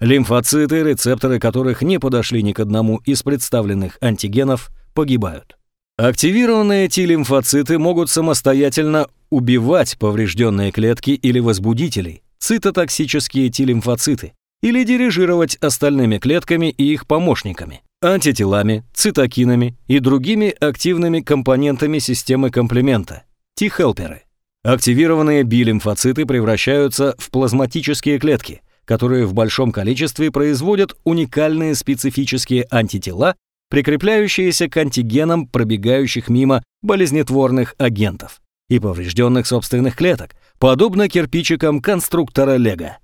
Лимфоциты, рецепторы которых не подошли ни к одному из представленных антигенов, погибают. Активированные Т-лимфоциты могут самостоятельно убивать поврежденные клетки или возбудителей, цитотоксические Т-лимфоциты, или дирижировать остальными клетками и их помощниками, антителами, цитокинами и другими активными компонентами системы комплемента, Т-хелперы. Активированные B-лимфоциты превращаются в плазматические клетки, которые в большом количестве производят уникальные специфические антитела, прикрепляющиеся к антигенам пробегающих мимо болезнетворных агентов и поврежденных собственных клеток, подобно кирпичикам конструктора Лего.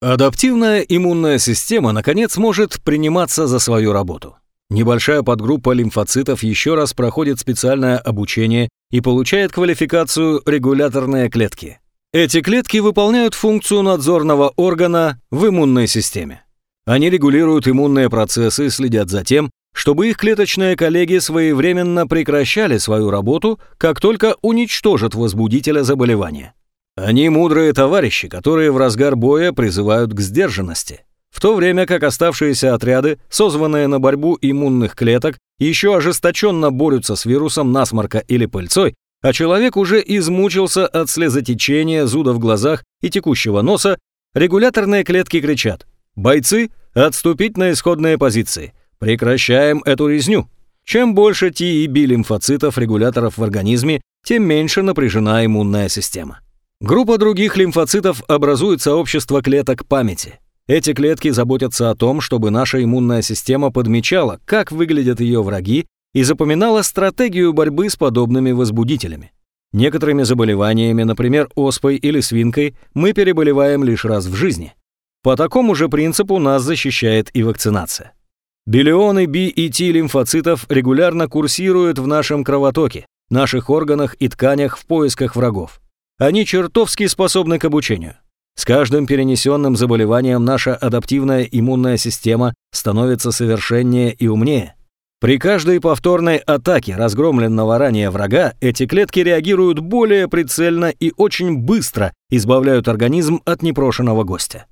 Адаптивная иммунная система, наконец, может приниматься за свою работу. Небольшая подгруппа лимфоцитов еще раз проходит специальное обучение и получает квалификацию регуляторные клетки. Эти клетки выполняют функцию надзорного органа в иммунной системе. Они регулируют иммунные процессы и следят за тем, чтобы их клеточные коллеги своевременно прекращали свою работу, как только уничтожат возбудителя заболевания. Они мудрые товарищи, которые в разгар боя призывают к сдержанности, в то время как оставшиеся отряды, созванные на борьбу иммунных клеток, еще ожесточенно борются с вирусом насморка или пыльцой, а человек уже измучился от слезотечения, зуда в глазах и текущего носа, регуляторные клетки кричат «Бойцы, отступить на исходные позиции! Прекращаем эту резню!» Чем больше Т и Б лимфоцитов регуляторов в организме, тем меньше напряжена иммунная система. Группа других лимфоцитов образует сообщество клеток памяти. Эти клетки заботятся о том, чтобы наша иммунная система подмечала, как выглядят ее враги, и запоминала стратегию борьбы с подобными возбудителями. Некоторыми заболеваниями, например, оспой или свинкой, мы переболеваем лишь раз в жизни. По такому же принципу нас защищает и вакцинация. Биллионы B и T лимфоцитов регулярно курсируют в нашем кровотоке, наших органах и тканях в поисках врагов. Они чертовски способны к обучению. С каждым перенесенным заболеванием наша адаптивная иммунная система становится совершеннее и умнее. При каждой повторной атаке разгромленного ранее врага эти клетки реагируют более прицельно и очень быстро избавляют организм от непрошенного гостя.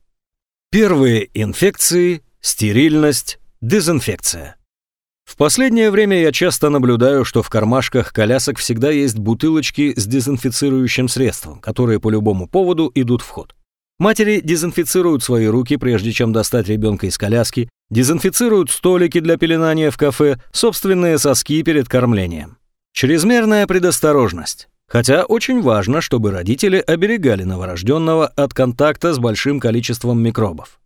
Первые инфекции, стерильность, дезинфекция. В последнее время я часто наблюдаю, что в кармашках колясок всегда есть бутылочки с дезинфицирующим средством, которые по любому поводу идут в ход. Матери дезинфицируют свои руки, прежде чем достать ребенка из коляски, дезинфицируют столики для пеленания в кафе, собственные соски перед кормлением. Чрезмерная предосторожность. Хотя очень важно, чтобы родители оберегали новорожденного от контакта с большим количеством микробов.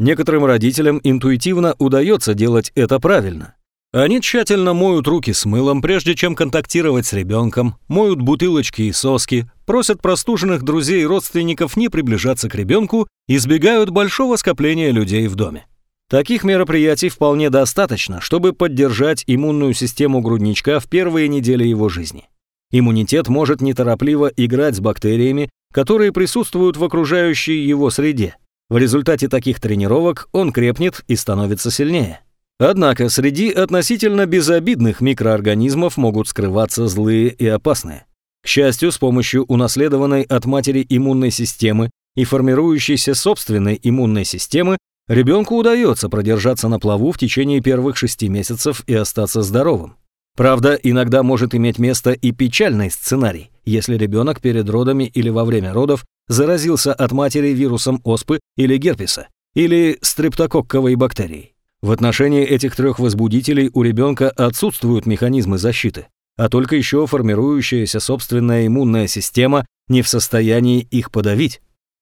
Некоторым родителям интуитивно удается делать это правильно. Они тщательно моют руки с мылом, прежде чем контактировать с ребенком, моют бутылочки и соски, просят простуженных друзей и родственников не приближаться к ребенку, избегают большого скопления людей в доме. Таких мероприятий вполне достаточно, чтобы поддержать иммунную систему грудничка в первые недели его жизни. Иммунитет может неторопливо играть с бактериями, которые присутствуют в окружающей его среде. В результате таких тренировок он крепнет и становится сильнее. Однако среди относительно безобидных микроорганизмов могут скрываться злые и опасные. К счастью, с помощью унаследованной от матери иммунной системы и формирующейся собственной иммунной системы ребенку удается продержаться на плаву в течение первых шести месяцев и остаться здоровым. Правда, иногда может иметь место и печальный сценарий, если ребенок перед родами или во время родов заразился от матери вирусом оспы или герпеса, или стрептококковой бактерией. В отношении этих трех возбудителей у ребенка отсутствуют механизмы защиты, а только еще формирующаяся собственная иммунная система не в состоянии их подавить.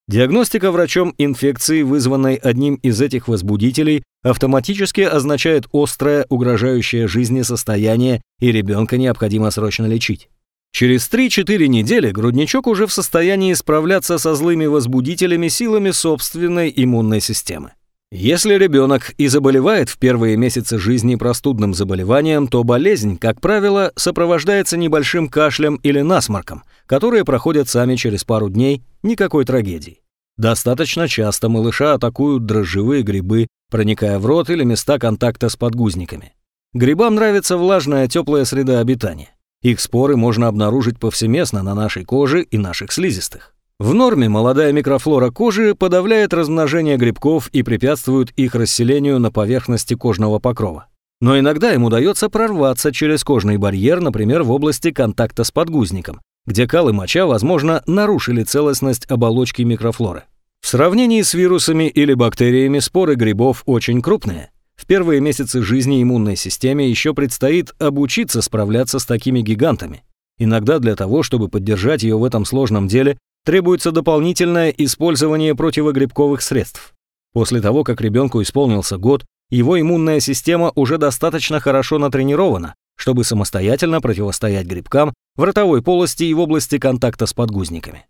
Диагностика врачом инфекции, вызванной одним из этих возбудителей, автоматически означает острое, угрожающее жизни состояние, и ребенка необходимо срочно лечить. Через 3-4 недели грудничок уже в состоянии справляться со злыми возбудителями силами собственной иммунной системы. Если ребенок и заболевает в первые месяцы жизни простудным заболеванием, то болезнь, как правило, сопровождается небольшим кашлем или насморком, которые проходят сами через пару дней, никакой трагедии. Достаточно часто малыша атакуют дрожжевые грибы, проникая в рот или места контакта с подгузниками. Грибам нравится влажная теплая среда обитания. Их споры можно обнаружить повсеместно на нашей коже и наших слизистых. В норме молодая микрофлора кожи подавляет размножение грибков и препятствует их расселению на поверхности кожного покрова. Но иногда им удается прорваться через кожный барьер, например, в области контакта с подгузником, где кал и моча, возможно, нарушили целостность оболочки микрофлоры. В сравнении с вирусами или бактериями споры грибов очень крупные. В первые месяцы жизни иммунной системе еще предстоит обучиться справляться с такими гигантами. Иногда для того, чтобы поддержать ее в этом сложном деле, требуется дополнительное использование противогрибковых средств. После того, как ребенку исполнился год, его иммунная система уже достаточно хорошо натренирована, чтобы самостоятельно противостоять грибкам в ротовой полости и в области контакта с подгузниками.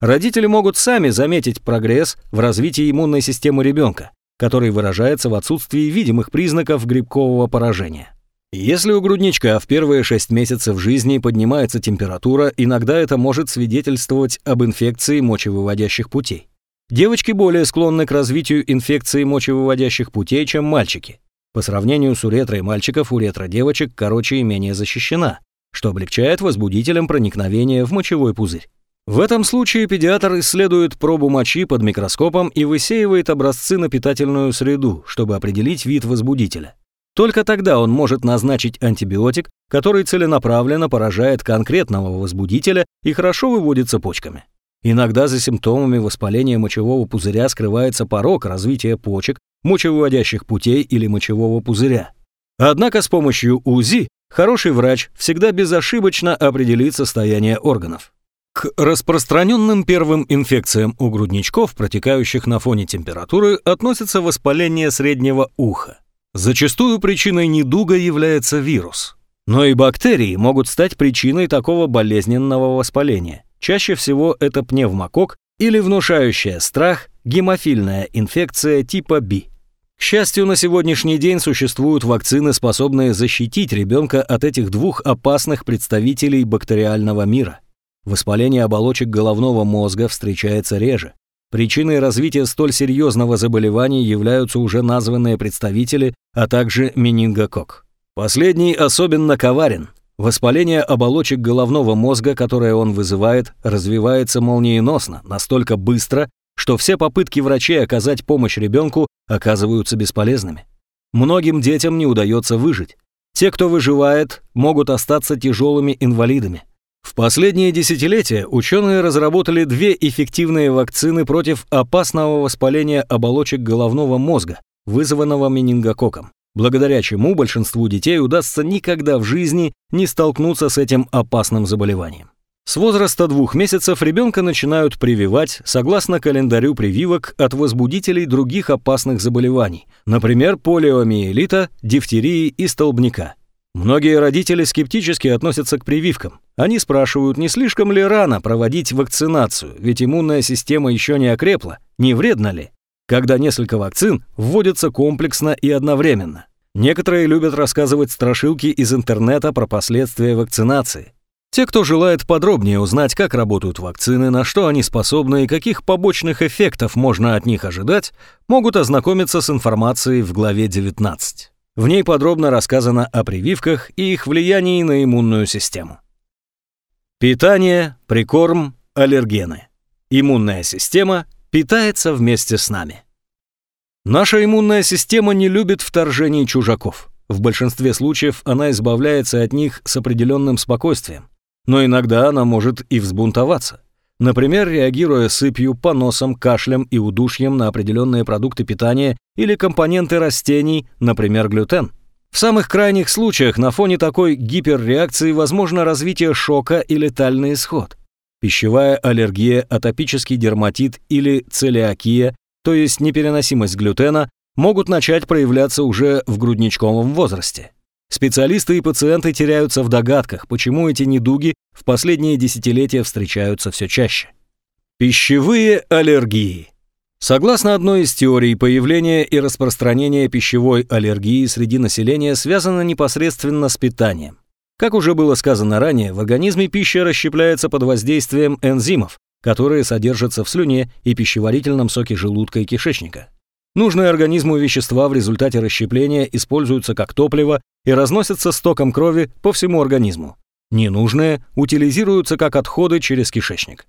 Родители могут сами заметить прогресс в развитии иммунной системы ребенка, который выражается в отсутствии видимых признаков грибкового поражения. Если у грудничка в первые 6 месяцев жизни поднимается температура, иногда это может свидетельствовать об инфекции мочевыводящих путей. Девочки более склонны к развитию инфекции мочевыводящих путей, чем мальчики. По сравнению с уретрой мальчиков, уретра девочек короче и менее защищена, что облегчает возбудителям проникновения в мочевой пузырь. В этом случае педиатр исследует пробу мочи под микроскопом и высеивает образцы на питательную среду, чтобы определить вид возбудителя. Только тогда он может назначить антибиотик, который целенаправленно поражает конкретного возбудителя и хорошо выводится почками. Иногда за симптомами воспаления мочевого пузыря скрывается порог развития почек, мочевыводящих путей или мочевого пузыря. Однако с помощью УЗИ хороший врач всегда безошибочно определит состояние органов. К распространенным первым инфекциям у грудничков, протекающих на фоне температуры, относится воспаление среднего уха. Зачастую причиной недуга является вирус. Но и бактерии могут стать причиной такого болезненного воспаления. Чаще всего это пневмокок или внушающая страх гемофильная инфекция типа B. К счастью, на сегодняшний день существуют вакцины, способные защитить ребенка от этих двух опасных представителей бактериального мира. Воспаление оболочек головного мозга встречается реже, Причиной развития столь серьезного заболевания являются уже названные представители, а также менингокок. Последний особенно коварен. Воспаление оболочек головного мозга, которое он вызывает, развивается молниеносно, настолько быстро, что все попытки врачей оказать помощь ребенку оказываются бесполезными. Многим детям не удается выжить. Те, кто выживает, могут остаться тяжелыми инвалидами. В последние десятилетия ученые разработали две эффективные вакцины против опасного воспаления оболочек головного мозга, вызванного менингококком, благодаря чему большинству детей удастся никогда в жизни не столкнуться с этим опасным заболеванием. С возраста двух месяцев ребенка начинают прививать согласно календарю прививок от возбудителей других опасных заболеваний, например, полиомиелита, дифтерии и столбняка – Многие родители скептически относятся к прививкам. Они спрашивают, не слишком ли рано проводить вакцинацию, ведь иммунная система еще не окрепла, не вредно ли? когда несколько вакцин вводятся комплексно и одновременно. Некоторые любят рассказывать страшилки из интернета про последствия вакцинации. Те, кто желает подробнее узнать, как работают вакцины, на что они способны и каких побочных эффектов можно от них ожидать, могут ознакомиться с информацией в главе 19. В ней подробно рассказано о прививках и их влиянии на иммунную систему. Питание, прикорм, аллергены. Иммунная система питается вместе с нами. Наша иммунная система не любит вторжений чужаков. В большинстве случаев она избавляется от них с определенным спокойствием. Но иногда она может и взбунтоваться. Например, реагируя сыпью, поносом, кашлем и удушьем на определенные продукты питания или компоненты растений, например, глютен. В самых крайних случаях на фоне такой гиперреакции возможно развитие шока и летальный исход. Пищевая аллергия, атопический дерматит или целиакия, то есть непереносимость глютена, могут начать проявляться уже в грудничковом возрасте. Специалисты и пациенты теряются в догадках, почему эти недуги в последние десятилетия встречаются все чаще. Пищевые аллергии. Согласно одной из теорий, появление и распространение пищевой аллергии среди населения связано непосредственно с питанием. Как уже было сказано ранее, в организме пища расщепляется под воздействием энзимов, которые содержатся в слюне и пищеварительном соке желудка и кишечника. Нужные организму вещества в результате расщепления используются как топливо и разносятся стоком крови по всему организму. Ненужные утилизируются как отходы через кишечник.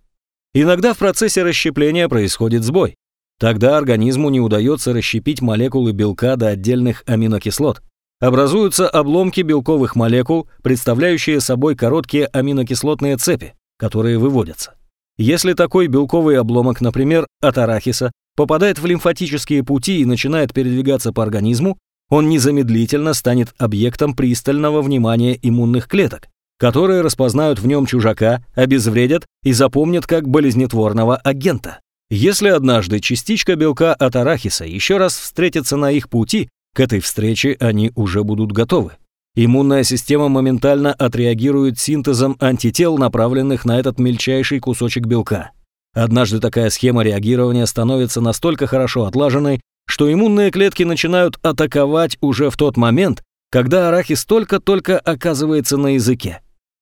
Иногда в процессе расщепления происходит сбой. Тогда организму не удается расщепить молекулы белка до отдельных аминокислот. Образуются обломки белковых молекул, представляющие собой короткие аминокислотные цепи, которые выводятся. Если такой белковый обломок, например, от арахиса, попадает в лимфатические пути и начинает передвигаться по организму, он незамедлительно станет объектом пристального внимания иммунных клеток, которые распознают в нем чужака, обезвредят и запомнят как болезнетворного агента. Если однажды частичка белка от арахиса еще раз встретится на их пути, к этой встрече они уже будут готовы. Иммунная система моментально отреагирует синтезом антител, направленных на этот мельчайший кусочек белка. Однажды такая схема реагирования становится настолько хорошо отлаженной, что иммунные клетки начинают атаковать уже в тот момент, когда арахис только-только оказывается на языке.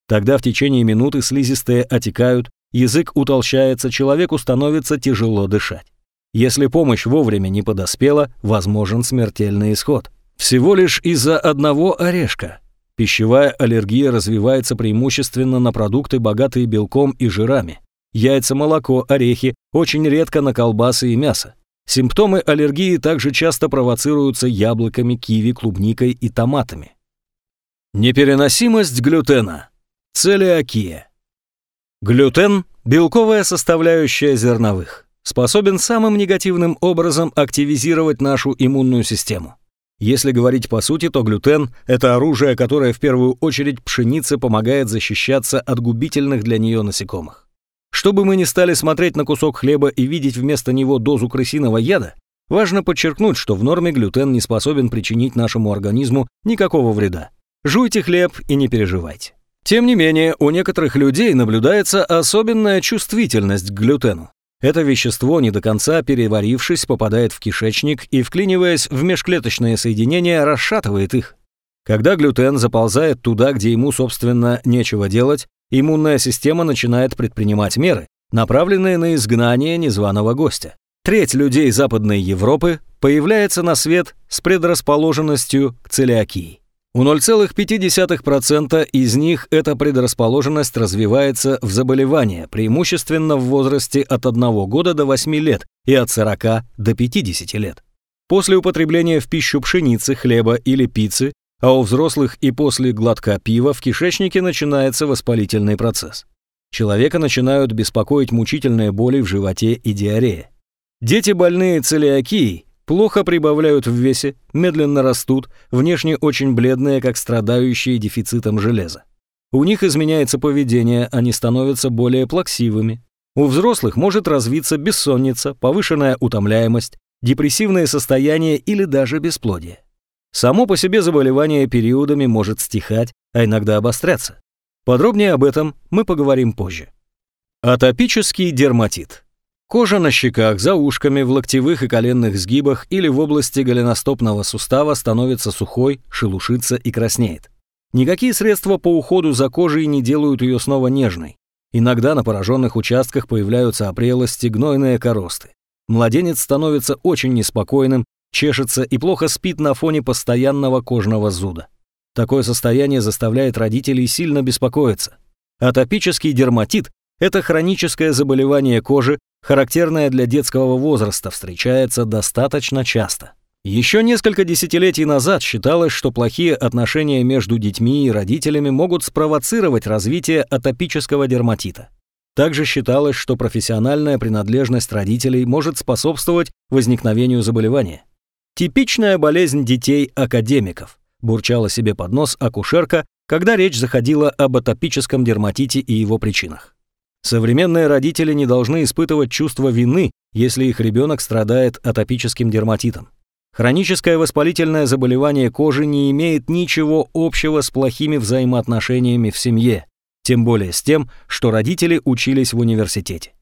Тогда в течение минуты слизистые отекают, язык утолщается, человеку становится тяжело дышать. Если помощь вовремя не подоспела, возможен смертельный исход. Всего лишь из-за одного орешка. Пищевая аллергия развивается преимущественно на продукты, богатые белком и жирами яйца, молоко, орехи, очень редко на колбасы и мясо. Симптомы аллергии также часто провоцируются яблоками, киви, клубникой и томатами. Непереносимость глютена. Целиакия. Глютен – белковая составляющая зерновых. Способен самым негативным образом активизировать нашу иммунную систему. Если говорить по сути, то глютен – это оружие, которое в первую очередь пшенице помогает защищаться от губительных для нее насекомых. Чтобы мы не стали смотреть на кусок хлеба и видеть вместо него дозу крысиного яда, важно подчеркнуть, что в норме глютен не способен причинить нашему организму никакого вреда. Жуйте хлеб и не переживайте. Тем не менее, у некоторых людей наблюдается особенная чувствительность к глютену. Это вещество, не до конца переварившись, попадает в кишечник и, вклиниваясь в межклеточные соединения, расшатывает их. Когда глютен заползает туда, где ему, собственно, нечего делать, иммунная система начинает предпринимать меры, направленные на изгнание незваного гостя. Треть людей Западной Европы появляется на свет с предрасположенностью к целиакии. У 0,5% из них эта предрасположенность развивается в заболевание, преимущественно в возрасте от 1 года до 8 лет и от 40 до 50 лет. После употребления в пищу пшеницы, хлеба или пиццы а у взрослых и после глотка пива в кишечнике начинается воспалительный процесс. Человека начинают беспокоить мучительные боли в животе и диарея. Дети, больные целиакией, плохо прибавляют в весе, медленно растут, внешне очень бледные, как страдающие дефицитом железа. У них изменяется поведение, они становятся более плаксивыми. У взрослых может развиться бессонница, повышенная утомляемость, депрессивное состояние или даже бесплодие. Само по себе заболевание периодами может стихать, а иногда обостряться. Подробнее об этом мы поговорим позже. Атопический дерматит. Кожа на щеках, за ушками, в локтевых и коленных сгибах или в области голеностопного сустава становится сухой, шелушится и краснеет. Никакие средства по уходу за кожей не делают ее снова нежной. Иногда на пораженных участках появляются опрелости, гнойные коросты. Младенец становится очень неспокойным, чешется и плохо спит на фоне постоянного кожного зуда. Такое состояние заставляет родителей сильно беспокоиться. Атопический дерматит – это хроническое заболевание кожи, характерное для детского возраста, встречается достаточно часто. Еще несколько десятилетий назад считалось, что плохие отношения между детьми и родителями могут спровоцировать развитие атопического дерматита. Также считалось, что профессиональная принадлежность родителей может способствовать возникновению заболевания. Типичная болезнь детей-академиков, бурчала себе под нос акушерка, когда речь заходила об атопическом дерматите и его причинах. Современные родители не должны испытывать чувство вины, если их ребенок страдает атопическим дерматитом. Хроническое воспалительное заболевание кожи не имеет ничего общего с плохими взаимоотношениями в семье, тем более с тем, что родители учились в университете.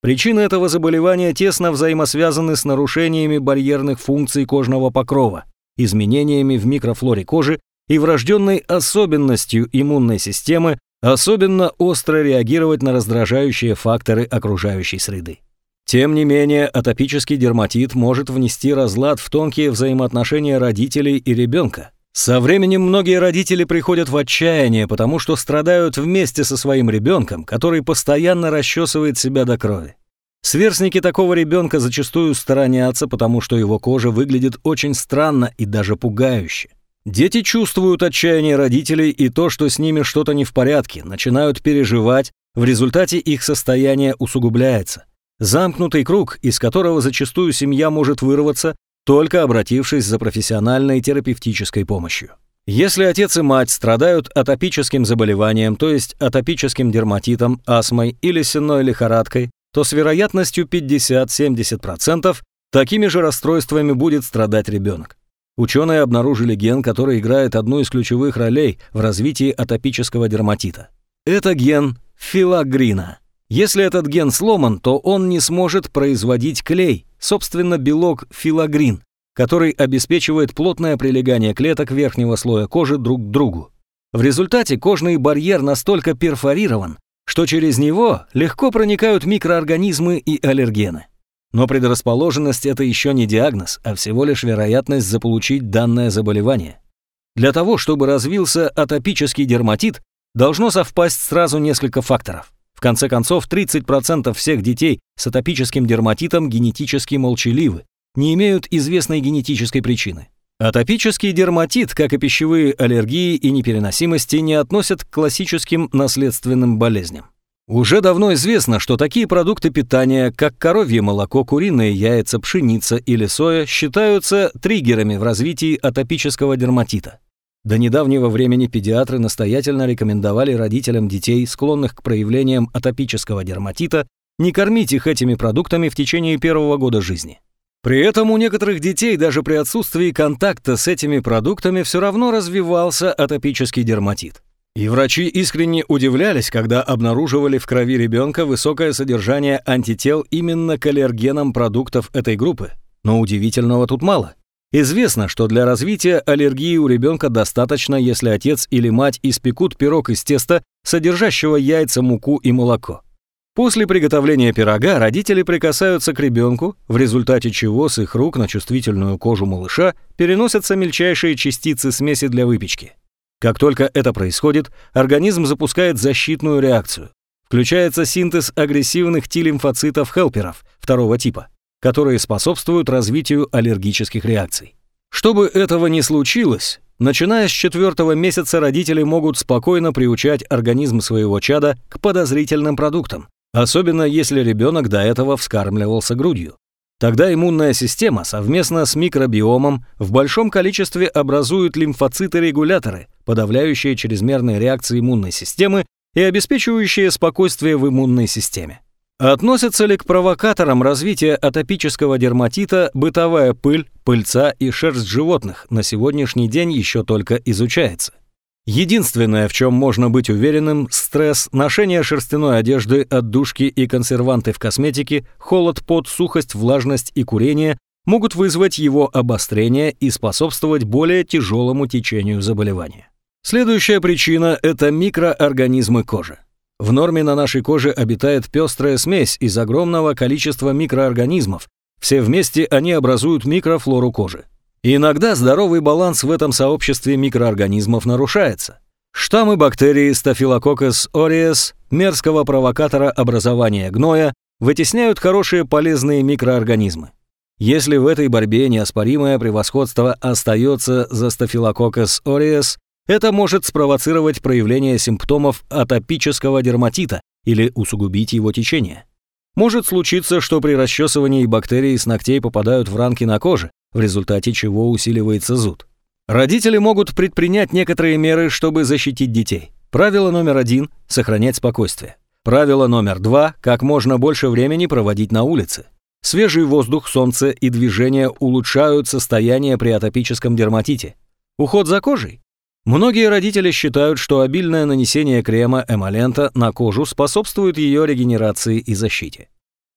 Причины этого заболевания тесно взаимосвязаны с нарушениями барьерных функций кожного покрова, изменениями в микрофлоре кожи и врожденной особенностью иммунной системы особенно остро реагировать на раздражающие факторы окружающей среды. Тем не менее, атопический дерматит может внести разлад в тонкие взаимоотношения родителей и ребенка. Со временем многие родители приходят в отчаяние, потому что страдают вместе со своим ребенком, который постоянно расчесывает себя до крови. Сверстники такого ребенка зачастую сторонятся, потому что его кожа выглядит очень странно и даже пугающе. Дети чувствуют отчаяние родителей и то, что с ними что-то не в порядке, начинают переживать, в результате их состояние усугубляется. Замкнутый круг, из которого зачастую семья может вырваться, только обратившись за профессиональной терапевтической помощью. Если отец и мать страдают атопическим заболеванием, то есть атопическим дерматитом, астмой или сенной лихорадкой, то с вероятностью 50-70% такими же расстройствами будет страдать ребенок. Ученые обнаружили ген, который играет одну из ключевых ролей в развитии атопического дерматита. Это ген филагрина. Если этот ген сломан, то он не сможет производить клей, собственно белок филагрин, который обеспечивает плотное прилегание клеток верхнего слоя кожи друг к другу. В результате кожный барьер настолько перфорирован, что через него легко проникают микроорганизмы и аллергены. Но предрасположенность – это еще не диагноз, а всего лишь вероятность заполучить данное заболевание. Для того, чтобы развился атопический дерматит, должно совпасть сразу несколько факторов. В конце концов, 30% всех детей с атопическим дерматитом генетически молчаливы, не имеют известной генетической причины. Атопический дерматит, как и пищевые аллергии и непереносимости, не относят к классическим наследственным болезням. Уже давно известно, что такие продукты питания, как коровье молоко, куриные яйца, пшеница или соя, считаются триггерами в развитии атопического дерматита. До недавнего времени педиатры настоятельно рекомендовали родителям детей, склонных к проявлениям атопического дерматита, не кормить их этими продуктами в течение первого года жизни. При этом у некоторых детей даже при отсутствии контакта с этими продуктами все равно развивался атопический дерматит. И врачи искренне удивлялись, когда обнаруживали в крови ребенка высокое содержание антител именно к аллергенам продуктов этой группы. Но удивительного тут мало. Известно, что для развития аллергии у ребенка достаточно, если отец или мать испекут пирог из теста, содержащего яйца, муку и молоко. После приготовления пирога родители прикасаются к ребенку, в результате чего с их рук на чувствительную кожу малыша переносятся мельчайшие частицы смеси для выпечки. Как только это происходит, организм запускает защитную реакцию. Включается синтез агрессивных Т-лимфоцитов-хелперов второго типа, которые способствуют развитию аллергических реакций. Чтобы этого не случилось, начиная с четвертого месяца родители могут спокойно приучать организм своего чада к подозрительным продуктам, особенно если ребенок до этого вскармливался грудью. Тогда иммунная система совместно с микробиомом в большом количестве образует лимфоциты-регуляторы, подавляющие чрезмерные реакции иммунной системы и обеспечивающие спокойствие в иммунной системе. Относятся ли к провокаторам развития атопического дерматита бытовая пыль, пыльца и шерсть животных на сегодняшний день еще только изучается. Единственное, в чем можно быть уверенным – стресс, ношение шерстяной одежды, отдушки и консерванты в косметике, холод, пот, сухость, влажность и курение могут вызвать его обострение и способствовать более тяжелому течению заболевания. Следующая причина – это микроорганизмы кожи. В норме на нашей коже обитает пестрая смесь из огромного количества микроорганизмов. Все вместе они образуют микрофлору кожи. Иногда здоровый баланс в этом сообществе микроорганизмов нарушается. Штаммы бактерий Staphylococcus aureus, мерзкого провокатора образования гноя, вытесняют хорошие полезные микроорганизмы. Если в этой борьбе неоспоримое превосходство остается за Staphylococcus aureus, это может спровоцировать проявление симптомов атопического дерматита или усугубить его течение. Может случиться, что при расчесывании бактерии с ногтей попадают в ранки на коже, в результате чего усиливается зуд. Родители могут предпринять некоторые меры, чтобы защитить детей. Правило номер один – сохранять спокойствие. Правило номер два – как можно больше времени проводить на улице. Свежий воздух, солнце и движение улучшают состояние при атопическом дерматите. Уход за кожей. Многие родители считают, что обильное нанесение крема эмолента на кожу способствует ее регенерации и защите.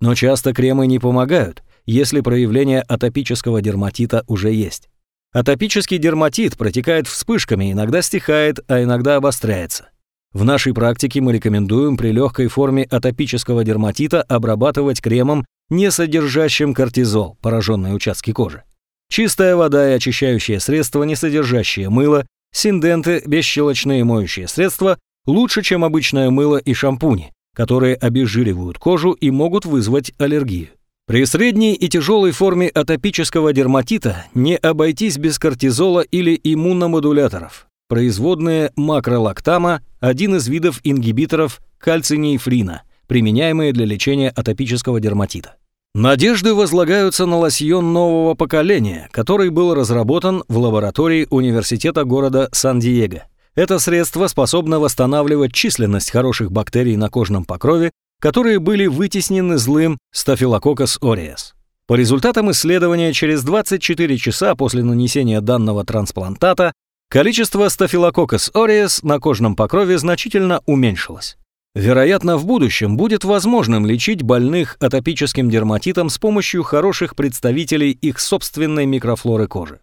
Но часто кремы не помогают, если проявление атопического дерматита уже есть. Атопический дерматит протекает вспышками, иногда стихает, а иногда обостряется. В нашей практике мы рекомендуем при легкой форме атопического дерматита обрабатывать кремом, не содержащим кортизол, пораженные участки кожи. Чистая вода и очищающее средство, не содержащее мыло, синденты, бесщелочные моющие средства лучше, чем обычное мыло и шампуни, которые обезжиривают кожу и могут вызвать аллергию. При средней и тяжелой форме атопического дерматита не обойтись без кортизола или иммуномодуляторов. Производные макролактама – один из видов ингибиторов кальцинейфрина, применяемые для лечения атопического дерматита. Надежды возлагаются на лосьон нового поколения, который был разработан в лаборатории университета города Сан-Диего. Это средство способно восстанавливать численность хороших бактерий на кожном покрове которые были вытеснены злым Staphylococcus aureus. По результатам исследования через 24 часа после нанесения данного трансплантата количество Staphylococcus aureus на кожном покрове значительно уменьшилось. Вероятно, в будущем будет возможным лечить больных атопическим дерматитом с помощью хороших представителей их собственной микрофлоры кожи.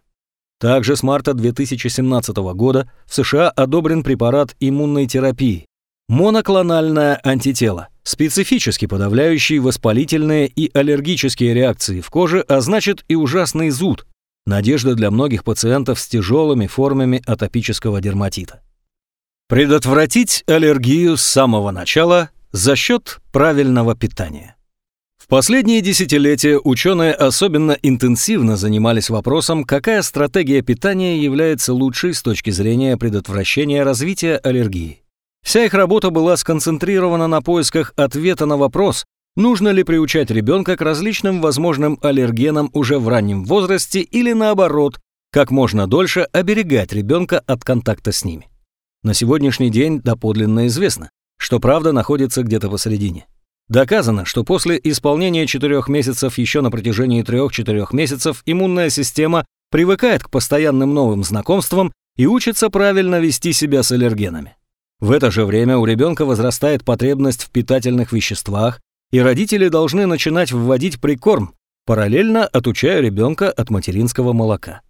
Также с марта 2017 года в США одобрен препарат иммунной терапии – моноклональное антитело – специфически подавляющий воспалительные и аллергические реакции в коже, а значит и ужасный зуд, надежда для многих пациентов с тяжелыми формами атопического дерматита. Предотвратить аллергию с самого начала за счет правильного питания. В последние десятилетия ученые особенно интенсивно занимались вопросом, какая стратегия питания является лучшей с точки зрения предотвращения развития аллергии. Вся их работа была сконцентрирована на поисках ответа на вопрос, нужно ли приучать ребенка к различным возможным аллергенам уже в раннем возрасте или наоборот, как можно дольше оберегать ребенка от контакта с ними. На сегодняшний день доподлинно известно, что правда находится где-то посередине. Доказано, что после исполнения четырех месяцев еще на протяжении трех-четырех месяцев иммунная система привыкает к постоянным новым знакомствам и учится правильно вести себя с аллергенами. В это же время у ребенка возрастает потребность в питательных веществах, и родители должны начинать вводить прикорм, параллельно отучая ребенка от материнского молока.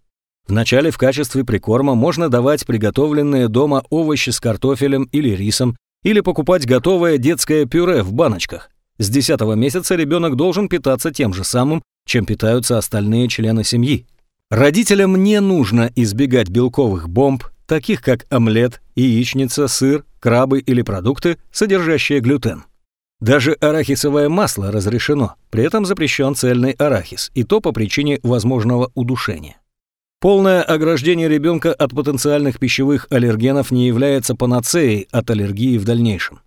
Вначале в качестве прикорма можно давать приготовленные дома овощи с картофелем или рисом, или покупать готовое детское пюре в баночках. С 10 месяца ребенок должен питаться тем же самым, чем питаются остальные члены семьи. Родителям не нужно избегать белковых бомб, таких как омлет, яичница, сыр, крабы или продукты, содержащие глютен. Даже арахисовое масло разрешено, при этом запрещен цельный арахис, и то по причине возможного удушения. Полное ограждение ребенка от потенциальных пищевых аллергенов не является панацеей от аллергии в дальнейшем.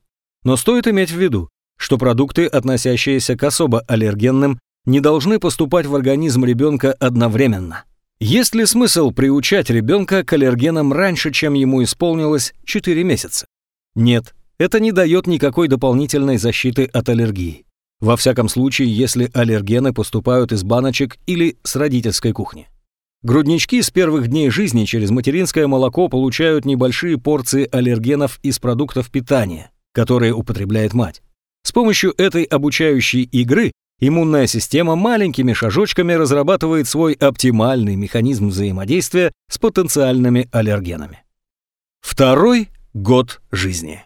Но стоит иметь в виду, что продукты, относящиеся к особо аллергенным, не должны поступать в организм ребенка одновременно – есть ли смысл приучать ребенка к аллергенам раньше, чем ему исполнилось 4 месяца? Нет, это не дает никакой дополнительной защиты от аллергии. Во всяком случае, если аллергены поступают из баночек или с родительской кухни. Груднички с первых дней жизни через материнское молоко получают небольшие порции аллергенов из продуктов питания, которые употребляет мать. С помощью этой обучающей игры иммунная система маленькими шажочками разрабатывает свой оптимальный механизм взаимодействия с потенциальными аллергенами. Второй год жизни.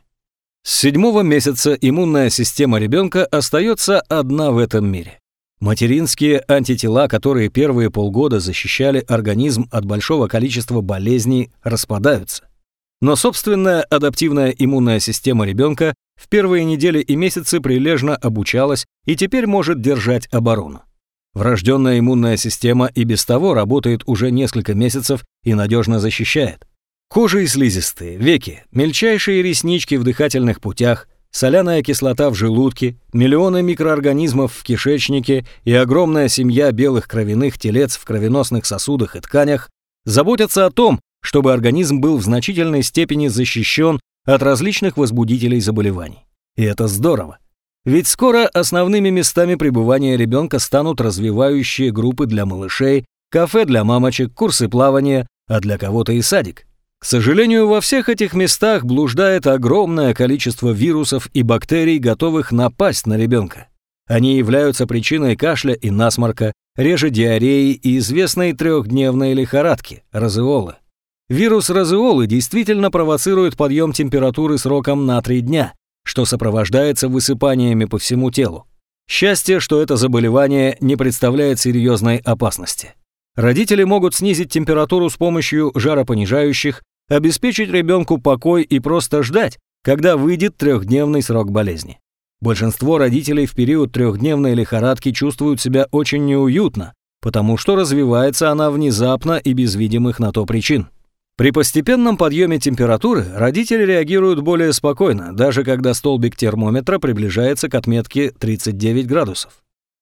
С седьмого месяца иммунная система ребенка остается одна в этом мире. Материнские антитела, которые первые полгода защищали организм от большого количества болезней, распадаются. Но собственная адаптивная иммунная система ребенка в первые недели и месяцы прилежно обучалась и теперь может держать оборону. Врожденная иммунная система и без того работает уже несколько месяцев и надежно защищает. Кожа и слизистые, веки, мельчайшие реснички в дыхательных путях, соляная кислота в желудке, миллионы микроорганизмов в кишечнике и огромная семья белых кровяных телец в кровеносных сосудах и тканях заботятся о том, чтобы организм был в значительной степени защищен от различных возбудителей заболеваний. И это здорово. Ведь скоро основными местами пребывания ребенка станут развивающие группы для малышей, кафе для мамочек, курсы плавания, а для кого-то и садик. К сожалению, во всех этих местах блуждает огромное количество вирусов и бактерий, готовых напасть на ребенка. Они являются причиной кашля и насморка, реже диареи и известной трехдневной лихорадки – розеолы. Вирус розеолы действительно провоцирует подъем температуры сроком на 3 дня, что сопровождается высыпаниями по всему телу. Счастье, что это заболевание не представляет серьезной опасности. Родители могут снизить температуру с помощью жаропонижающих, обеспечить ребенку покой и просто ждать, когда выйдет трехдневный срок болезни. Большинство родителей в период трехдневной лихорадки чувствуют себя очень неуютно, потому что развивается она внезапно и без видимых на то причин. При постепенном подъеме температуры родители реагируют более спокойно, даже когда столбик термометра приближается к отметке 39 градусов.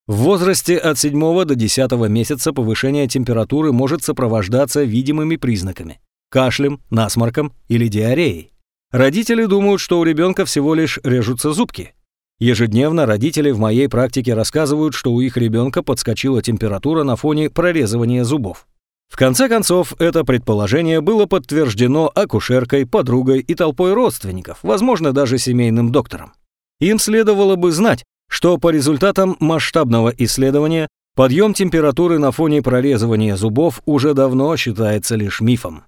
В возрасте от 7 до 10 месяца повышение температуры может сопровождаться видимыми признаками кашлем, насморком или диареей. Родители думают, что у ребенка всего лишь режутся зубки. Ежедневно родители в моей практике рассказывают, что у их ребенка подскочила температура на фоне прорезывания зубов. В конце концов, это предположение было подтверждено акушеркой, подругой и толпой родственников, возможно, даже семейным доктором. Им следовало бы знать, что по результатам масштабного исследования подъем температуры на фоне прорезывания зубов уже давно считается лишь мифом.